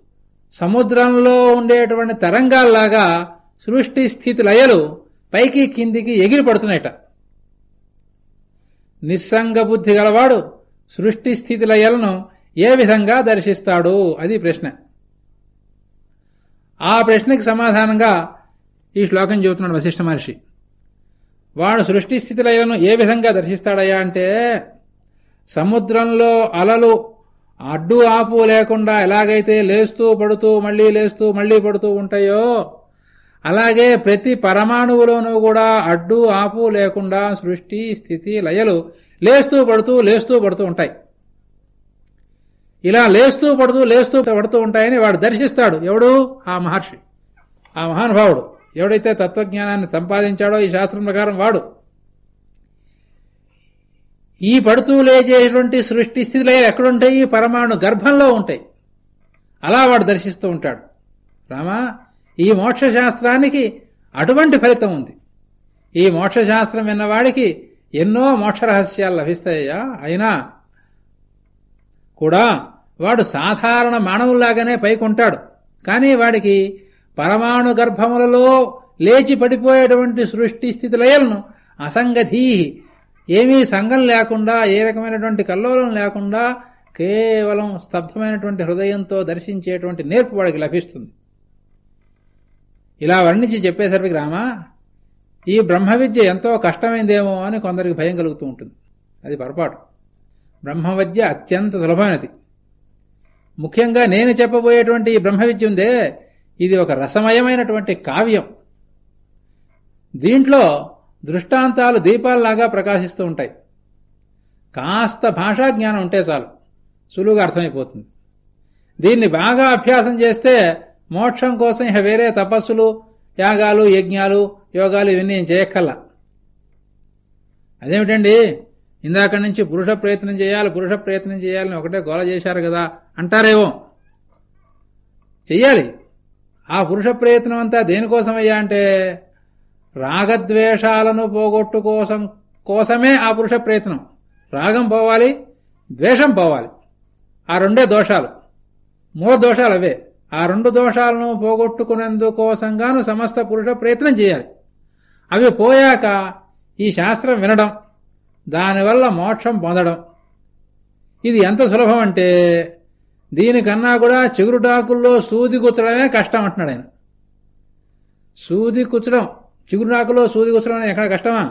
సముద్రంలో ఉండేటువంటి తరంగాల్లాగా సృష్టి స్థితి లయలు పైకి కిందికి ఎగిరి పడుతున్నాయట. నిస్సంగ బుద్ధి గలవాడు సృష్టి స్థితి లయలను ఏ విధంగా దర్శిస్తాడు? అది ప్రశ్న. ఆ ప్రశ్నకి సమాధానంగా ఈ శ్లోకం చెబుతున్నాడు వశిష్ఠ మహర్షి. వాడు సృష్టి స్థితి లయలను ఏ విధంగా దర్శిస్తాడయ్యా అంటే సముద్రంలో అలలు అడ్డు ఆపు లేకుండా ఎలాగైతే లేస్తూ పడుతూ మళ్ళీ లేస్తూ మళ్ళీ పడుతూ ఉంటాయో అలాగే ప్రతి పరమాణువులోనూ కూడా అడ్డు ఆపు లేకుండా సృష్టి స్థితి లయలు లేస్తూ పడుతూ లేస్తూ పడుతూ ఉంటాయి. ఇలా లేస్తూ పడుతూ లేస్తూ పడుతూ ఉంటాయని వాడు దర్శిస్తాడు. ఎవడు? ఆ మహర్షి. ఆ మహానుభావుడు. ఎవడైతే తత్వజ్ఞానాన్ని సంపాదించాడో ఈ శాస్త్రం ప్రకారం వాడు. ఈ పడుతూ లేచేటువంటి సృష్టి స్థితిలో ఎక్కడుంటాయి? పరమాణు గర్భంలో ఉంటాయి. అలా వాడు దర్శిస్తూ ఉంటాడు. రామా ఈ మోక్ష శాస్త్రానికి అటువంటి ఫలితం ఉంది. ఈ మోక్ష శాస్త్రం విన్నవాడికి ఎన్నో మోక్ష రహస్యాలు లభిస్తాయా? అయినా కూడా వాడు సాధారణ మానవుల్లాగానే పైకుంటాడు. కానీ వాడికి పరమాణు గర్భములలో లేచి పడిపోయేటువంటి సృష్టి స్థితి లయలను అసంగధీ ఏమీ సంఘం లేకుండా ఏ రకమైనటువంటి కల్లోలం లేకుండా కేవలం స్తబ్ధమైనటువంటి హృదయంతో దర్శించేటువంటి నేర్పు వాడికి లభిస్తుంది. ఇలా వర్ణించి చెప్పేసరికి రామా ఈ బ్రహ్మ విద్య ఎంతో కష్టమైందేమో అని కొందరికి భయం కలుగుతూ ఉంటుంది. అది పొరపాటు. బ్రహ్మ విద్య అత్యంత సులభమైనది. ముఖ్యంగా నేను చెప్పబోయేటువంటి ఈ బ్రహ్మ విద్య ఉందే ఇది ఒక రసమయమైనటువంటి కావ్యం. దీంట్లో దృష్టాంతాలు దీపాల్లాగా ప్రకాశిస్తూ ఉంటాయి. కాస్త భాషా జ్ఞానం ఉంటే చాలు. సులువుగా అర్థమైపోతుంది. దీన్ని బాగా అభ్యాసం చేస్తే మోక్షం కోసం ఇక వేరే తపస్సులు యాగాలు యజ్ఞాలు యోగాలు ఇవన్నీ ఏం చేయక్కల్లా అదేమిటండి? ఇందాక నుంచి పురుష ప్రయత్నం చేయాలి పురుష ప్రయత్నం చేయాలని ఒకటే గోల చేశారు కదా అంటారేమో? చెయ్యాలి. ఆ పురుష ప్రయత్నం అంతా దేనికోసమయ్యా అంటే రాగద్వేషాలను పోగొట్టు కోసం కోసమే ఆ పురుష ప్రయత్నం. రాగం పోవాలి ద్వేషం పోవాలి. ఆ రెండే దోషాలు. మూల దోషాలు అవే. ఆ రెండు దోషాలను పోగొట్టుకునేందుకోసంగాను సమస్త పురుష ప్రయత్నం చేయాలి. అవి పోయాక ఈ శాస్త్రం వినడం దానివల్ల మోక్షం పొందడం. ఇది ఎంత సులభం అంటే దీనికన్నా కూడా చిగురుటాకుల్లో సూది కూర్చడమే కష్టం అంటున్నాడు ఆయన. సూది కూర్చడం చిగురుటాకులో సూది కూర్చడం అనేది ఎక్కడ కష్టమా?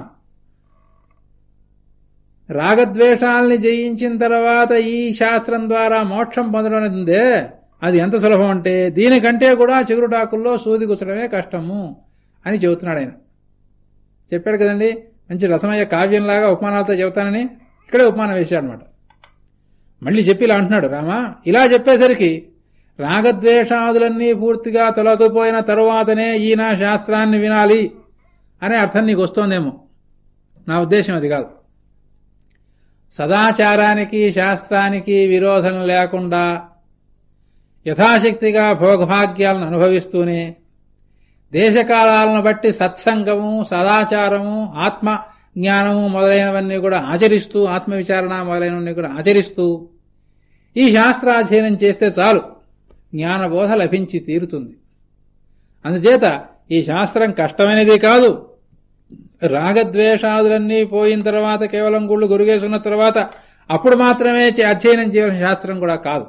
రాగద్వేషాలని జయించిన తర్వాత ఈ శాస్త్రం ద్వారా మోక్షం పొందడం అనేది ఉందే అది ఎంత సులభం అంటే దీనికంటే కూడా చిగురుటాకుల్లో సూది కూర్చడమే కష్టము అని చెబుతున్నాడు ఆయన. చెప్పాడు కదండి మంచి రసమయ్య కావ్యంలాగా ఉపమానాలతో చెబుతానని ఇక్కడే ఉపమానం వేశాడనమాట మళ్ళీ చెప్పి ఇలా అంటున్నాడు రామా ఇలా చెప్పేసరికి రాగద్వేషాదులన్నీ పూర్తిగా తొలగిపోయిన తరువాతనే ఈయన శాస్త్రాన్ని వినాలి అనే అర్థం నీకు వస్తోందేమో. నా ఉద్దేశం అది కాదు. సదాచారానికి శాస్త్రానికి విరోధం లేకుండా యథాశక్తిగా భోగభాగ్యాలను అనుభవిస్తూనే దేశకాలాలను బట్టి సత్సంగము సదాచారము ఆత్మ జ్ఞానము మొదలైనవన్నీ కూడా ఆచరిస్తూ ఆత్మవిచారణ మొదలైనవన్నీ కూడా ఆచరిస్తూ ఈ శాస్త్రాధ్యయనం చేస్తే చాలు. జ్ఞానబోధ లభించి తీరుతుంది. అందుచేత ఈ శాస్త్రం కష్టమైనది కాదు. రాగద్వేషాదులన్నీ పోయిన తర్వాత కేవలం గుళ్ళు గురుగేసుకున్న తర్వాత అప్పుడు మాత్రమే అధ్యయనం చేయడం శాస్త్రం కూడా కాదు.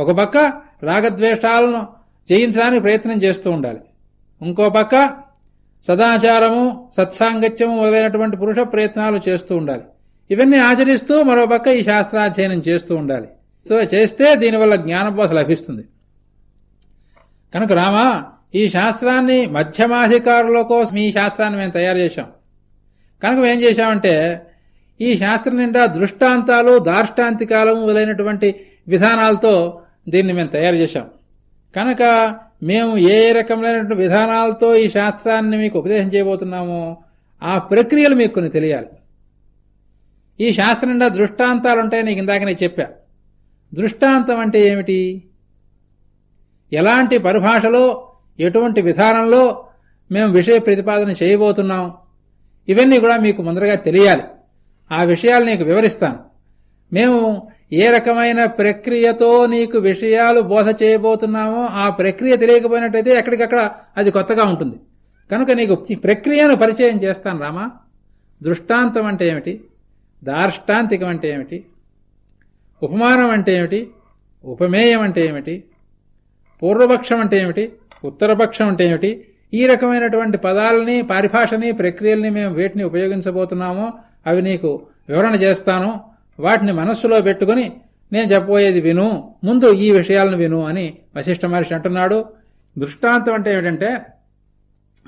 ఒక పక్క రాగద్వేషాలను జయించడానికి ప్రయత్నం చేస్తూ ఉండాలి. ఇంకో పక్క సదాచారము సత్సాంగత్యము మొదలైనటువంటి పురుష ప్రయత్నాలు చేస్తూ ఉండాలి. ఇవన్నీ ఆచరిస్తూ మరోపక్క ఈ శాస్త్రాధ్యయనం చేస్తూ ఉండాలి. సో చేస్తే దీనివల్ల జ్ఞానబోధ లభిస్తుంది. కనుక రామా ఈ శాస్త్రాన్ని మధ్యమాధికారుల కోసం ఈ శాస్త్రాన్ని మేము తయారు చేశాం. కనుక మేము ఏం చేశామంటే ఈ శాస్త్రం నిండా దృష్టాంతాలు దార్ష్టాంతికాలు మొదలైనటువంటి విధానాలతో దీన్ని మేము తయారు చేశాం. కనుక మేము ఏ రకములైనటువంటి విధానాలతో ఈ శాస్త్రాన్ని మీకు ఉపదేశం చేయబోతున్నామో ఆ ప్రక్రియలు మీకు కొన్ని తెలియాలి. ఈ శాస్త్రం నిండా దృష్టాంతాలు ఉంటాయి నీకు ఇందాక నేను చెప్పా. దృష్టాంతం అంటే ఏమిటి? ఎలాంటి పరిభాషలో ఎటువంటి విధానంలో మేము విషయ ప్రతిపాదన చేయబోతున్నాం? ఇవన్నీ కూడా మీకు ముందరగా తెలియాలి. ఆ విషయాలు నీకు వివరిస్తాను. మేము ఏ రకమైన ప్రక్రియతో నీకు విషయాలు బోధ చేయబోతున్నామో ఆ ప్రక్రియ తెలియకపోయినట్టయితే ఎక్కడికక్కడ అది కొత్తగా ఉంటుంది. కనుక నీకు ఈ ప్రక్రియను పరిచయం చేస్తాను రామా. దృష్టాంతం అంటే ఏమిటి? దార్ష్టాంతికం అంటే ఏమిటి? ఉపమానం అంటే ఏమిటి? ఉపమేయం అంటే ఏమిటి? పూర్వపక్షం అంటే ఏమిటి? ఉత్తరపక్షం అంటే ఏమిటి? ఈ రకమైనటువంటి పదాలని పరిభాషని ప్రక్రియల్ని మేము వేటిని ఉపయోగించబోతున్నామో అవి నీకు వివరణ చేస్తాను. వాటిని మనస్సులో పెట్టుకుని నేను చెప్పబోయేది విను ముందు ఈ విషయాలను విను అని వశిష్ఠ మహర్షి అంటున్నాడు. దృష్టాంతం అంటే ఏమిటంటే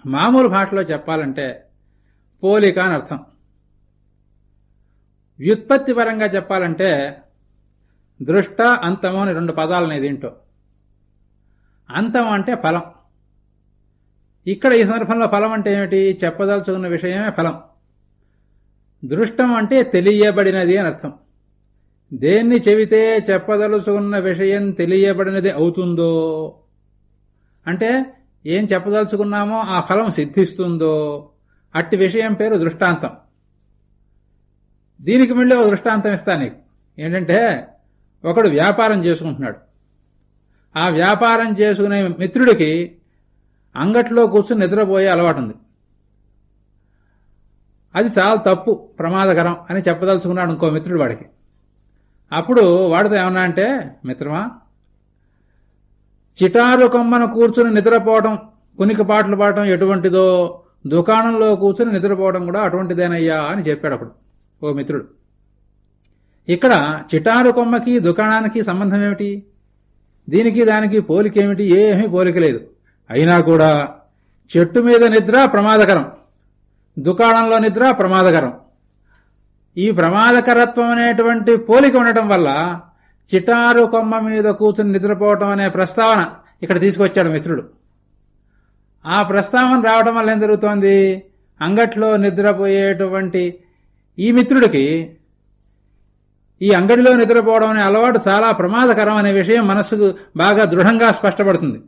మామూలు భాషలో చెప్పాలంటే పోలిక అని అర్థం. వ్యుత్పత్తి పరంగా చెప్పాలంటే దృష్ట అంతము అని రెండు పదాలనేది దీంట్లో. అంతం అంటే ఫలం. ఇక్కడ ఈ సందర్భంలో ఫలం అంటే ఏమిటి? చెప్పదలుచుకున్న విషయమే ఫలం. దృష్టం అంటే తెలియబడినది అని అర్థం. దేన్ని చెబితే చెప్పదలుచుకున్న విషయం తెలియబడినది అవుతుందో? అంటే ఏం చెప్పదలుచుకున్నామో ఆ ఫలం సిద్ధిస్తుందో? అట్టి విషయం పేరు దృష్టాంతం. దీనికి మళ్ళీ ఒక దృష్టాంతం ఇస్తా నీకు. ఏంటంటే ఒకడు వ్యాపారం చేసుకుంటున్నాడు. ఆ వ్యాపారం చేసుకునే మిత్రుడికి అంగట్లో కూర్చుని నిద్రపోయే అలవాటు ఉంది. అది చాలా తప్పు ప్రమాదకరం అని చెప్పదలుచుకున్నాడు ఇంకో మిత్రుడు వాడికి. అప్పుడు వాడితో ఏమన్నా అంటే మిత్రమా చిటారు కొమ్మను కూర్చుని నిద్రపోవడం కునికి పాటలు పాడటం ఎటువంటిదో దుకాణంలో కూర్చుని నిద్రపోవడం కూడా అటువంటిదేనయ్యా అని చెప్పాడు అప్పుడు ఓ మిత్రుడు. ఇక్కడ చిటారు కొమ్మకి దుకాణానికి సంబంధం ఏమిటి? దీనికి దానికి పోలికేమిటి? ఏమీ పోలిక లేదు. అయినా కూడా చెట్టు మీద నిద్ర ప్రమాదకరం. దుకాణంలో నిద్ర ప్రమాదకరం. ఈ ప్రమాదకరత్వం అనేటువంటి పోలిక ఉండటం వల్ల చిటారు కొమ్మ మీద కూర్చుని నిద్రపోవటం అనే ప్రస్తావన ఇక్కడ తీసుకొచ్చాడు మిత్రుడు. ఆ ప్రస్తావన రావడం వల్ల ఏం జరుగుతోంది? అంగట్లో నిద్రపోయేటువంటి ఈ మిత్రుడికి ఈ అంగడిలో నిద్రపోవడం అనే అలవాటు చాలా ప్రమాదకరం అనే విషయం మనస్సుకు బాగా దృఢంగా స్పష్టపడుతుంది.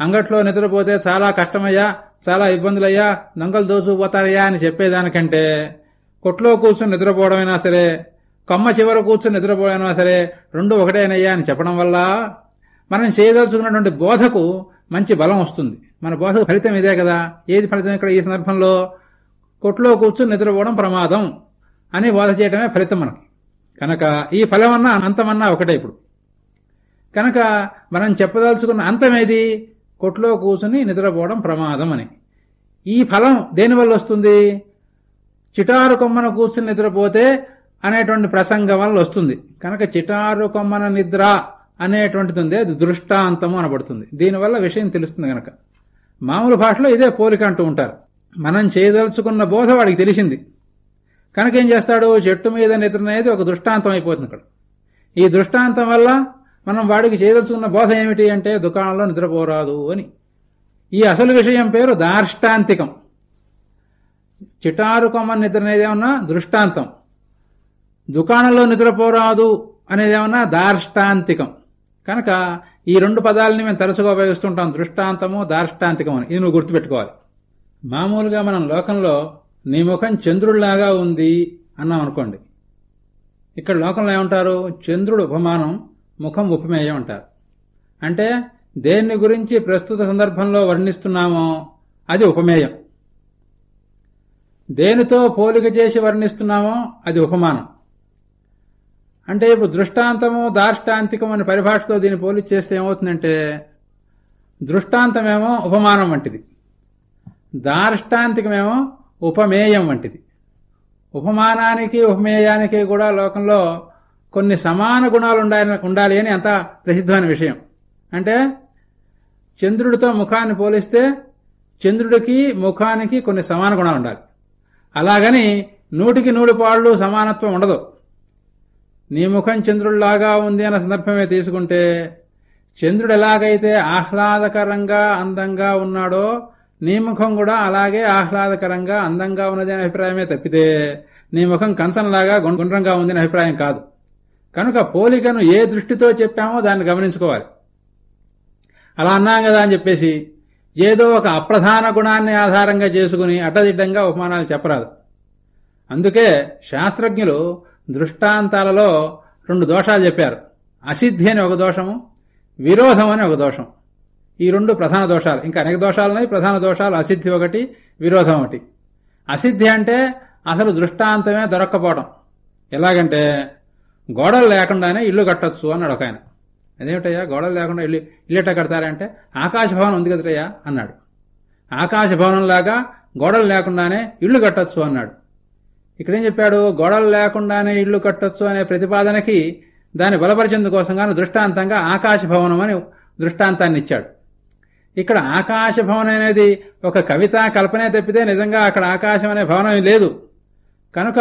అంగట్లో నిద్రపోతే చాలా కష్టమయ్యా చాలా ఇబ్బందులయ్యా దొంగలు దోసుకుపోతారయ్యా అని చెప్పేదానికంటే కొట్లో కూర్చుని నిద్రపోవడమైనా సరే కొమ్మ చివర కూర్చుని నిద్రపోవడమైనా సరే రెండు ఒకటేనయ్యా అని చెప్పడం వల్ల మనం చేయదలుచుకున్నటువంటి బోధకు మంచి బలం వస్తుంది. మన బోధకు ఫలితం ఇదే కదా. ఏది ఫలితం ఇక్కడ ఈ సందర్భంలో? కొట్లో కూర్చుని నిద్రపోవడం ప్రమాదం అని బోధ చేయడమే ఫలితం మనకి. కనుక ఈ ఫలమన్నా అంతమన్నా ఒకటే ఇప్పుడు. కనుక మనం చెప్పదలుచుకున్న అంతమేది కొట్లో కూర్చుని నిద్రపోవడం ప్రమాదం అని. ఈ ఫలం దేనివల్ల వస్తుంది? చిటారు కొమ్మన కూర్చుని నిద్రపోతే అనేటువంటి ప్రసంగం వల్ల వస్తుంది. కనుక చిటారు కొమ్మన నిద్ర అనేటువంటిది ఉంది అది దృష్టాంతము అనబడుతుంది. దీనివల్ల విషయం తెలుస్తుంది కనుక మామూలు భాషలో ఇదే పోలిక అంటూ ఉంటారు. మనం చేయదలుచుకున్న బోధ వాడికి తెలిసింది. కనుక ఏం చేస్తాడు? చెట్టు మీద నిద్ర అనేది ఒక దృష్టాంతం అయిపోతుంది ఇక్కడ ఈ దృష్టాంతం వల్ల మనం వాడికి చేయదలుచుకున్న బోధ ఏమిటి అంటే దుకాణంలో నిద్రపోరాదు అని. ఈ అసలు విషయం పేరు దార్ష్టాంతికం. చిటారు కొమ్మ నిద్ర అనేది దృష్టాంతం. దుకాణంలో నిద్రపోరాదు అనేదేమన్నా దార్ష్టాంతికం. కనుక ఈ రెండు పదాలని మేము తరచుగా ఉపయోగిస్తుంటాం. దృష్టాంతము దార్ష్టాంతికం అని. ఇది నువ్వు గుర్తుపెట్టుకోవాలి. మామూలుగా మనం లోకంలో నీ ముఖం చంద్రుడిలాగా ఉంది అన్నాం అనుకోండి ఇక్కడ లోకంలో ఏమంటారు? చంద్రుడు ఉపమానం ముఖం ఉపమేయం అంటారు. అంటే దేన్ని గురించి ప్రస్తుత సందర్భంలో వర్ణిస్తున్నామో అది ఉపమేయం. దేనితో పోలిక చేసి వర్ణిస్తున్నామో అది ఉపమానం. అంటే ఇప్పుడు దృష్టాంతము దార్ష్టాంతికం అనే పరిభాషతో దీన్ని పోలి చేస్తే ఏమవుతుందంటే దృష్టాంతమేమో ఉపమానం వంటిది. దార్ష్టాంతికమేమో ఉపమేయం వంటిది. ఉపమానానికి ఉపమేయానికి కూడా లోకంలో కొన్ని సమాన గుణాలు ఉండాలి ఉండాలి అని అంత ప్రసిద్ధమైన విషయం. అంటే చంద్రుడితో ముఖాన్ని పోలిస్తే చంద్రుడికి ముఖానికి కొన్ని సమాన గుణాలు ఉండాలి. అలాగని నూటికి నూడు పాళ్ళు సమానత్వం ఉండదు. నీ ముఖం చంద్రుడిలాగా ఉంది అన్న సందర్భమే తీసుకుంటే చంద్రుడు ఎలాగైతే ఆహ్లాదకరంగా అందంగా ఉన్నాడో నీ ముఖం కూడా అలాగే ఆహ్లాదకరంగా అందంగా ఉన్నది అనే అభిప్రాయమే తప్పితే నీ ముఖం కంచంలాగా గుండ్రంగా ఉంది అనే అభిప్రాయం కాదు. కనుక పోలికను ఏ దృష్టితో చెప్పామో దాన్ని గమనించుకోవాలి. అలా అన్నాం కదా అని చెప్పేసి ఏదో ఒక అప్రధాన గుణాన్ని ఆధారంగా చేసుకుని అడ్డదిడ్డంగా ఉపమానాలు చెప్పరాదు. అందుకే శాస్త్రజ్ఞులు దృష్టాంతాలలో రెండు దోషాలు చెప్పారు. అసిద్ధి అని ఒక దోషము విరోధం అని ఒక దోషం. ఈ రెండు ప్రధాన దోషాలు. ఇంకా అనేక దోషాలున్నాయి ప్రధాన దోషాలు అసిద్ధి ఒకటి విరోధం ఒకటి. అసిద్ధి అంటే అసలు దృష్టాంతమే దొరక్కపోవడం. ఎలాగంటే గోడలు లేకుండానే ఇల్లు కట్టొచ్చు అన్నాడు ఒక ఆయన. అదేమిటయ్యా? గోడలు లేకుండా ఇల్లు ఇల్లు ఎట్ట కడతారంటే ఆకాశ భవనం ఉంది కదరయ్యా అన్నాడు. ఆకాశ భవనంలాగా గోడలు లేకుండానే ఇల్లు కట్టొచ్చు అన్నాడు. ఇక్కడేం చెప్పాడు? గోడలు లేకుండానే ఇల్లు కట్టొచ్చు అనే ప్రతిపాదనకి దాన్ని బలపరిచేందుకోసంగాను దృష్టాంతంగా ఆకాశ భవనం అని దృష్టాంతాన్ని ఇచ్చాడు. ఇక్కడ ఆకాశ భవనం అనేది ఒక కవితా కల్పనే తప్పితే నిజంగా అక్కడ ఆకాశం అనే భవనం లేదు. కనుక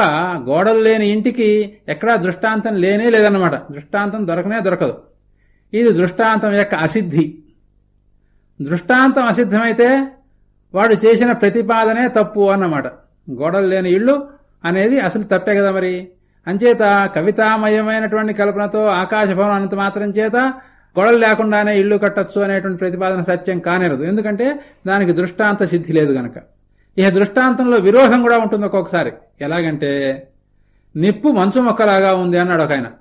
గోడలు లేని ఇంటికి ఎక్కడా దృష్టాంతం లేనే లేదన్నమాట. దృష్టాంతం దొరకనే దొరకదు. ఇది దృష్టాంతం యొక్క అసిద్ధి. దృష్టాంతం అసిద్ధమైతే వాడు చేసిన ప్రతిపాదనే తప్పు అన్నమాట. గోడలు లేని ఇళ్ళు అనేది అసలు తప్పే కదా మరి? అంచేత కవితామయమైనటువంటి కల్పనతో ఆకాశ భవనం మాత్రం చేత గొడవలు లేకుండానే ఇల్లు కట్టొచ్చు అనేటువంటి ప్రతిపాదన సత్యం కానేరదు. ఎందుకంటే దానికి దృష్టాంత సిద్ధి లేదు గనక. ఇక దృష్టాంతంలో విరోధం కూడా ఉంటుంది ఒక్కొక్కసారి. ఎలాగంటే నిప్పు మంచు మొక్కలాగా ఉంది అన్నాడు ఒక ఆయన.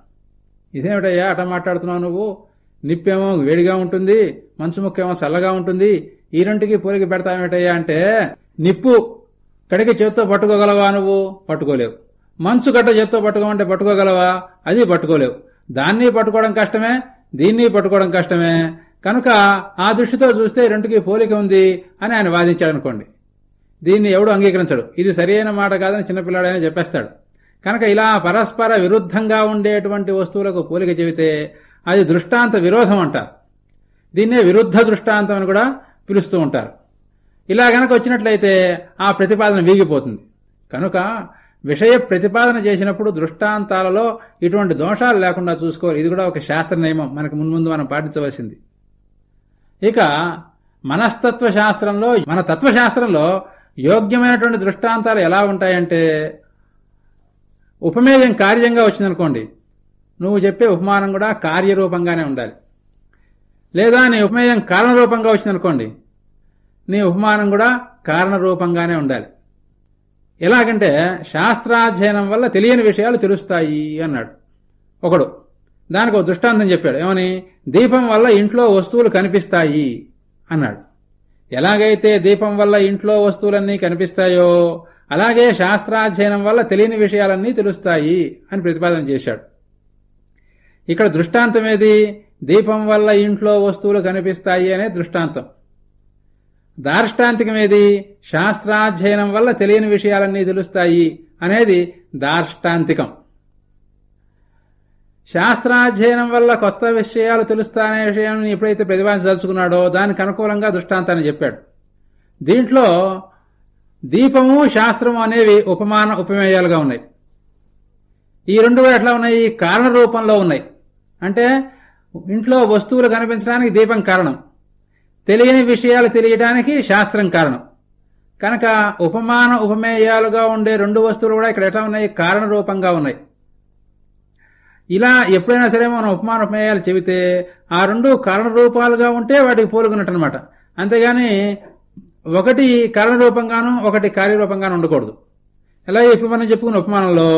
ఇదేమిటయ్యా అట మాట్లాడుతున్నావు నువ్వు? నిప్పేమో వేడిగా ఉంటుంది మంచు మొక్క ఏమో చల్లగా ఉంటుంది ఈ రెంటికి పోలికి పెడతామేటయ్యా అంటే నిప్పు కడిగి చేత్తో పట్టుకోగలవా నువ్వు? పట్టుకోలేవు. మంచు గడ్డ చేత్తో పట్టుకోమంటే పట్టుకోగలవా? అది పట్టుకోలేవు. దాన్ని పట్టుకోవడం కష్టమే దీన్ని పట్టుకోవడం కష్టమే. కనుక ఆ దృష్టితో చూస్తే రెండుకి పోలిక ఉంది అని ఆయన వాదించాడు అనుకోండి దీన్ని ఎవడు అంగీకరించడు. ఇది సరైన మాట కాదని చిన్నపిల్లాడైనా చెప్పేస్తాడు. కనుక ఇలా పరస్పర విరుద్ధంగా ఉండేటువంటి వస్తువులకు పోలిక చెబితే అది దృష్టాంత విరోధం అంటారు. దీన్నే విరుద్ధ దృష్టాంతం అని కూడా పిలుస్తూ ఉంటారు. ఇలా గనక వచ్చినట్లయితే ఆ ప్రతిపాదన వీగిపోతుంది. కనుక విషయ ప్రతిపాదన చేసినప్పుడు దృష్టాంతాలలో ఇటువంటి దోషాలు లేకుండా చూసుకోవాలి. ఇది కూడా ఒక శాస్త్ర నియమం. మనకు మున్ముందు మనం పాటించవలసింది. ఇక మనస్తత్వ శాస్త్రంలో మన తత్వశాస్త్రంలో యోగ్యమైనటువంటి దృష్టాంతాలు ఎలా ఉంటాయంటే ఉపమేయం కార్యంగా వచ్చిందనుకోండి నువ్వు చెప్పే ఉపమానం కూడా కార్యరూపంగానే ఉండాలి. లేదా నీ ఉపమేయం కారణరూపంగా వచ్చిందనుకోండి నీ ఉపమానం కూడా కారణరూపంగానే ఉండాలి. ఎలాగంటే శాస్త్రాధ్యయనం వల్ల తెలియని విషయాలు తెలుస్తాయి అన్నాడు. ఒకడు దానికి ఒక దృష్టాంతం చెప్పాడు. ఏమని? దీపం వల్ల ఇంట్లో వస్తువులు కనిపిస్తాయి అన్నాడు. ఎలాగైతే దీపం వల్ల ఇంట్లో వస్తువులన్నీ కనిపిస్తాయో అలాగే శాస్త్రాధ్యయనం వల్ల తెలియని విషయాలన్నీ తెలుస్తాయి అని ప్రతిపాదన చేశాడు. ఇక్కడ దృష్టాంతం ఏది? దీపం వల్ల ఇంట్లో వస్తువులు కనిపిస్తాయి అనే దృష్టాంతం. దార్ష్టాంతికం ఏది? శాస్త్రాధ్యయనం వల్ల తెలియని విషయాలన్నీ తెలుస్తాయి అనేది దార్ష్టాంతికం. శాస్త్రాధ్యయనం వల్ల కొత్త విషయాలు తెలుస్తాయనే విషయాన్ని ఎప్పుడైతే ప్రతిపాదించదలుచుకున్నాడో దానికి అనుకూలంగా దృష్టాంతాన్ని చెప్పాడు. దీంట్లో దీపము శాస్త్రము అనేవి ఉపమాన ఉపమేయాలుగా ఉన్నాయి. ఈ రెండు కూడా ఎట్లా ఉన్నాయి? కారణ రూపంలో ఉన్నాయి. అంటే ఇంట్లో వస్తువులు కనిపించడానికి దీపం కారణం. తెలియని విషయాలు తెలియడానికి శాస్త్రం కారణం. కనుక ఉపమాన ఉపమేయాలుగా ఉండే రెండు వస్తువులు కూడా ఇక్కడ ఎట్లా ఉన్నాయి? కారణ రూపంగా ఉన్నాయి. ఇలా ఎప్పుడైనా సరే మనం ఉపమాన ఉపమేయాలు చెబితే ఆ రెండు కారణ రూపాలుగా ఉంటే వాటికి పోలుకున్నట్టు అనమాట అంతేగాని ఒకటి కారణరూపంగాను ఒకటి కార్యరూపంగాను ఉండకూడదు. ఇలా ఇప్పుడు మనం చెప్పుకున్న ఉపమానంలో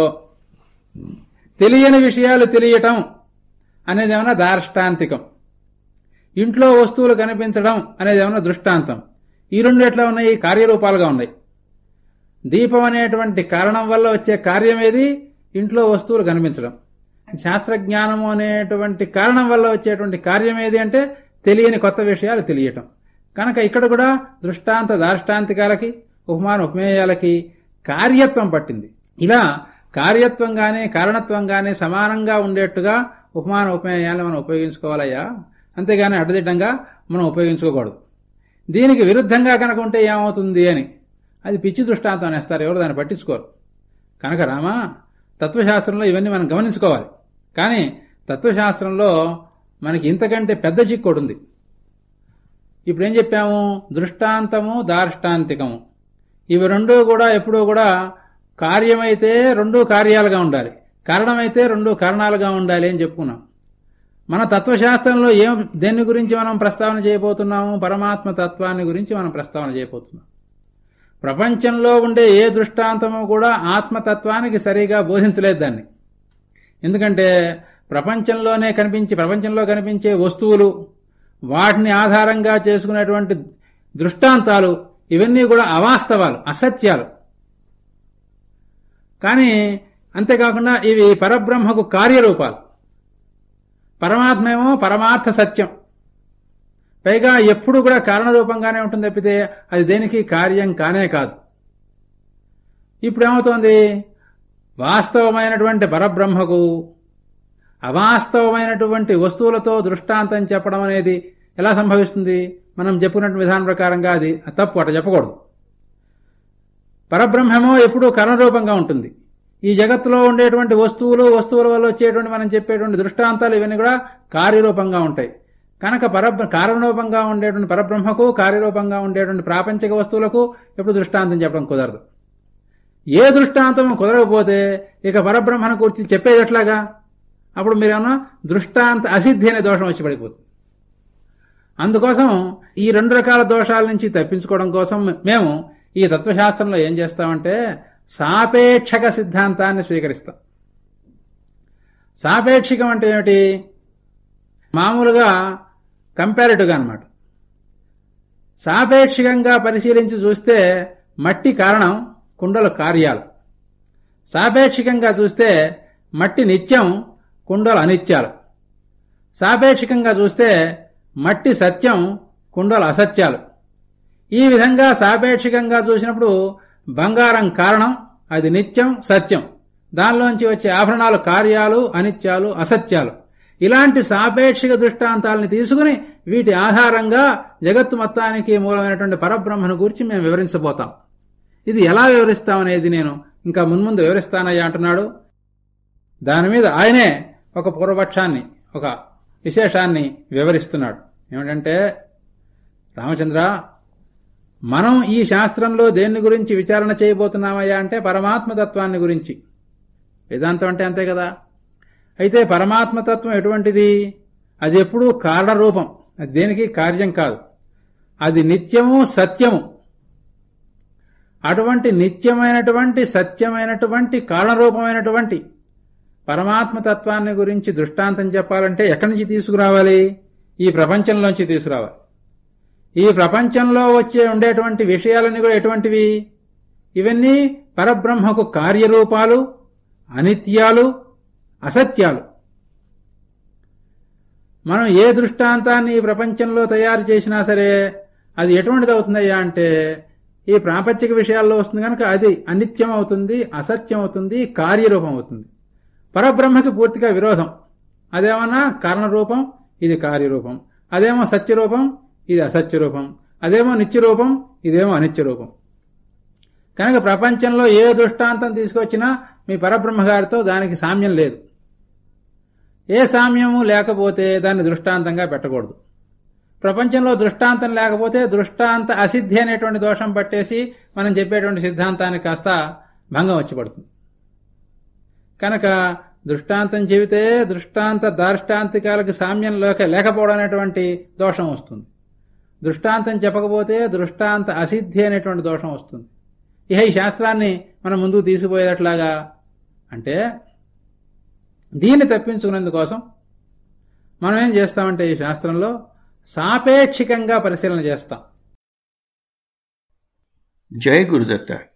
తెలియని విషయాలు తెలియటం అనేది ఏమైనా దార్ష్టాంతికం. ఇంట్లో వస్తువులు కనిపించడం అనేది ఏమైనా దృష్టాంతం. ఈ రెండు ఎట్లా ఉన్నాయి? కార్యరూపాలుగా ఉన్నాయి. దీపం అనేటువంటి కారణం వల్ల వచ్చే కార్యం ఏది ఇంట్లో వస్తువులు కనిపించడం. శాస్త్రజ్ఞానము అనేటువంటి కారణం వల్ల వచ్చేటువంటి కార్యం ఏది అంటే తెలియని కొత్త విషయాలు తెలియటం. కనుక ఇక్కడ కూడా దృష్టాంత దార్ష్టాంతికాలకి ఉపమాన ఉపమేయాలకి కార్యత్వం పట్టింది. ఇలా కార్యత్వంగానే కారణత్వంగానే సమానంగా ఉండేట్టుగా ఉపమాన ఉపమేయాలను మనం ఉపయోగించుకోవాలయ్యా. అంతేగాని అడ్డదిడ్డంగా మనం ఉపయోగించుకోకూడదు. దీనికి విరుద్ధంగా కనుక ఉంటే ఏమవుతుంది అని. అది పిచ్చి దృష్టాంతం అనేస్తారు ఎవరు దాన్ని పట్టించుకోరు. కనుక రామా తత్వశాస్త్రంలో ఇవన్నీ మనం గమనించుకోవాలి. కానీ తత్వశాస్త్రంలో మనకి ఇంతకంటే పెద్ద చిక్కుడుంది ఇప్పుడు ఏం చెప్పాము? దృష్టాంతము దార్ష్టాంతికము. ఇవి రెండూ కూడా ఎప్పుడూ కూడా కార్యమైతే రెండు కార్యాలుగా ఉండాలి. కారణమైతే రెండు కారణాలుగా ఉండాలి అని చెప్పుకున్నాం. మన తత్వశాస్త్రంలో ఏం దేని గురించి మనం ప్రస్తావన చేయబోతున్నాము? పరమాత్మ తత్వాన్ని గురించి మనం ప్రస్తావన చేయబోతున్నాం. ప్రపంచంలో ఉండే ఏ దృష్టాంతము కూడా ఆత్మతత్వానికి సరిగా బోధించలేదు దాన్ని. ఎందుకంటే ప్రపంచంలోనే కనిపించే ప్రపంచంలో కనిపించే వస్తువులు వాటిని ఆధారంగా చేసుకునేటువంటి దృష్టాంతాలు ఇవన్నీ కూడా అవాస్తవాలు అసత్యాలు. కానీ అంతేకాకుండా ఇవి పరబ్రహ్మకు కార్యరూపాలు. పరమాత్మేమో పరమార్థ సత్యం. పైగా ఎప్పుడు కూడా కారణరూపంగానే ఉంటుంది తప్పితే అది దేనికి కార్యం కానే కాదు. ఇప్పుడు ఏమవుతోంది వాస్తవమైనటువంటి పరబ్రహ్మకు అవాస్తవమైనటువంటి వస్తువులతో దృష్టాంతం చెప్పడం అనేది ఎలా సంభవిస్తుంది? మనం చెప్పుకున్న విధానం ప్రకారంగా అది తప్పు అట చెప్పకూడదు. పరబ్రహ్మమో ఎప్పుడూ కరణరూపంగా ఉంటుంది. ఈ జగత్తులో ఉండేటువంటి వస్తువులు వస్తువుల వల్ల వచ్చేటువంటి మనం చెప్పేటువంటి దృష్టాంతాలు ఇవన్నీ కూడా కార్యరూపంగా ఉంటాయి. కనుక పర కారణరూపంగా ఉండేటువంటి పరబ్రహ్మకు కార్యరూపంగా ఉండేటువంటి ప్రాపంచిక వస్తువులకు ఎప్పుడు దృష్టాంతం చెప్పడం కుదరదు. ఏ దృష్టాంతం కుదరకపోతే ఇక పరబ్రహ్మను గురించి చెప్పేది ఎట్లాగా? అప్పుడు మీరేమన్నా దృష్టాంత అసిద్ధి అనే దోషం వచ్చి పడిపోతుంది. అందుకోసం ఈ రెండు రకాల దోషాల నుంచి తప్పించుకోవడం కోసం మేము ఈ తత్వశాస్త్రంలో ఏం చేస్తామంటే సాపేక్షక సిద్ధాంతాన్ని స్వీకరిస్తాం. సాపేక్షికం అంటే ఏమిటి? మామూలుగా కంపారిటివ్గా అనమాట సాపేక్షికంగా పరిశీలించి చూస్తే మట్టి కారణం కుండల కార్యాలు. సాపేక్షికంగా చూస్తే మట్టి నిత్యం కుండలు అనిత్యాలు. సాపేక్షికంగా చూస్తే మట్టి సత్యం కుండలు అసత్యాలు. ఈ విధంగా సాపేక్షికంగా చూసినప్పుడు బంగారం కారణం అది నిత్యం సత్యం. దానిలోంచి వచ్చే ఆభరణాలు కార్యాలు అనిత్యాలు అసత్యాలు. ఇలాంటి సాపేక్షిక దృష్టాంతాలని తీసుకుని వీటి ఆధారంగా జగత్తు మొత్తానికి మూలమైనటువంటి పరబ్రహ్మను గురించి మేము వివరించబోతాం. ఇది ఎలా వివరిస్తామనేది నేను ఇంకా మున్ముందు వివరిస్తానయ్యా అంటున్నాడు. దాని మీద ఆయనే ఒక పూర్వపక్షాన్ని ఒక విశేషాన్ని వివరిస్తున్నాడు. ఏమిటంటే రామచంద్ర మనం ఈ శాస్త్రంలో దేన్ని గురించి విచారణ చేయబోతున్నామయ్యా అంటే పరమాత్మతత్వాన్ని గురించి. వేదాంతం అంటే అంతే కదా. అయితే పరమాత్మతత్వం ఎటువంటిది? అది ఎప్పుడూ కారణరూపం. అది దేనికి కార్యం కాదు. అది నిత్యము సత్యము. అటువంటి నిత్యమైనటువంటి సత్యమైనటువంటి కారణరూపమైనటువంటి పరమాత్మతత్వాన్ని గురించి దృష్టాంతం చెప్పాలంటే ఎక్కడి నుంచి తీసుకురావాలి? ఈ ప్రపంచంలోంచి తీసుకురావాలి. ఈ ప్రపంచంలో వచ్చే ఉండేటువంటి విషయాలన్నీ కూడా ఎటువంటివి? ఇవన్నీ పరబ్రహ్మకు కార్యరూపాలు అనిత్యాలు అసత్యాలు. మనం ఏ దృష్టాంతాన్ని ఈ ప్రపంచంలో తయారు చేసినా సరే అది ఎటువంటిది అవుతుందయ్యా అంటే ఈ ప్రాపంచిక విషయాల్లో వస్తుంది కనుక అది అనిత్యం అవుతుంది అసత్యం అవుతుంది కార్యరూపం అవుతుంది పరబ్రహ్మకి పూర్తిగా విరోధం. అదేమన్నా కారణరూపం? ఇది కార్యరూపం. అదేమో సత్యరూపం? ఇది అసత్యరూపం. అదేమో నిత్యరూపం? ఇదేమో అనిత్యరూపం. కనుక ప్రపంచంలో ఏ దృష్టాంతం తీసుకొచ్చినా మీ పరబ్రహ్మగారితో దానికి సామ్యం లేదు. ఏ సామ్యము లేకపోతే దాన్ని దృష్టాంతంగా పెట్టకూడదు. ప్రపంచంలో దృష్టాంతం లేకపోతే దృష్టాంత అసిద్ధి అనేటువంటి దోషం పట్టేసి మనం చెప్పేటువంటి సిద్ధాంతానికి కాస్త భంగం వచ్చి పడుతుంది. కనుక దృష్టాంతం చెబితే దృష్టాంత దార్ష్టాంతికాలకు సామ్యం లేక లేకపోవడం అనేటువంటి దోషం వస్తుంది. దృష్టాంతం చెప్పకపోతే దృష్టాంత అసిద్ధి అనేటువంటి దోషం వస్తుంది. ఇహ ఈ శాస్త్రాన్ని మనం ముందుకు తీసుకుపోయేటట్లాగా అంటే దీన్ని తప్పించుకునేందుకోసం మనం ఏం చేస్తామంటే ఈ శాస్త్రంలో సాపేక్షికంగా పరిశీలన చేస్తాం. జయ గురుదత్త.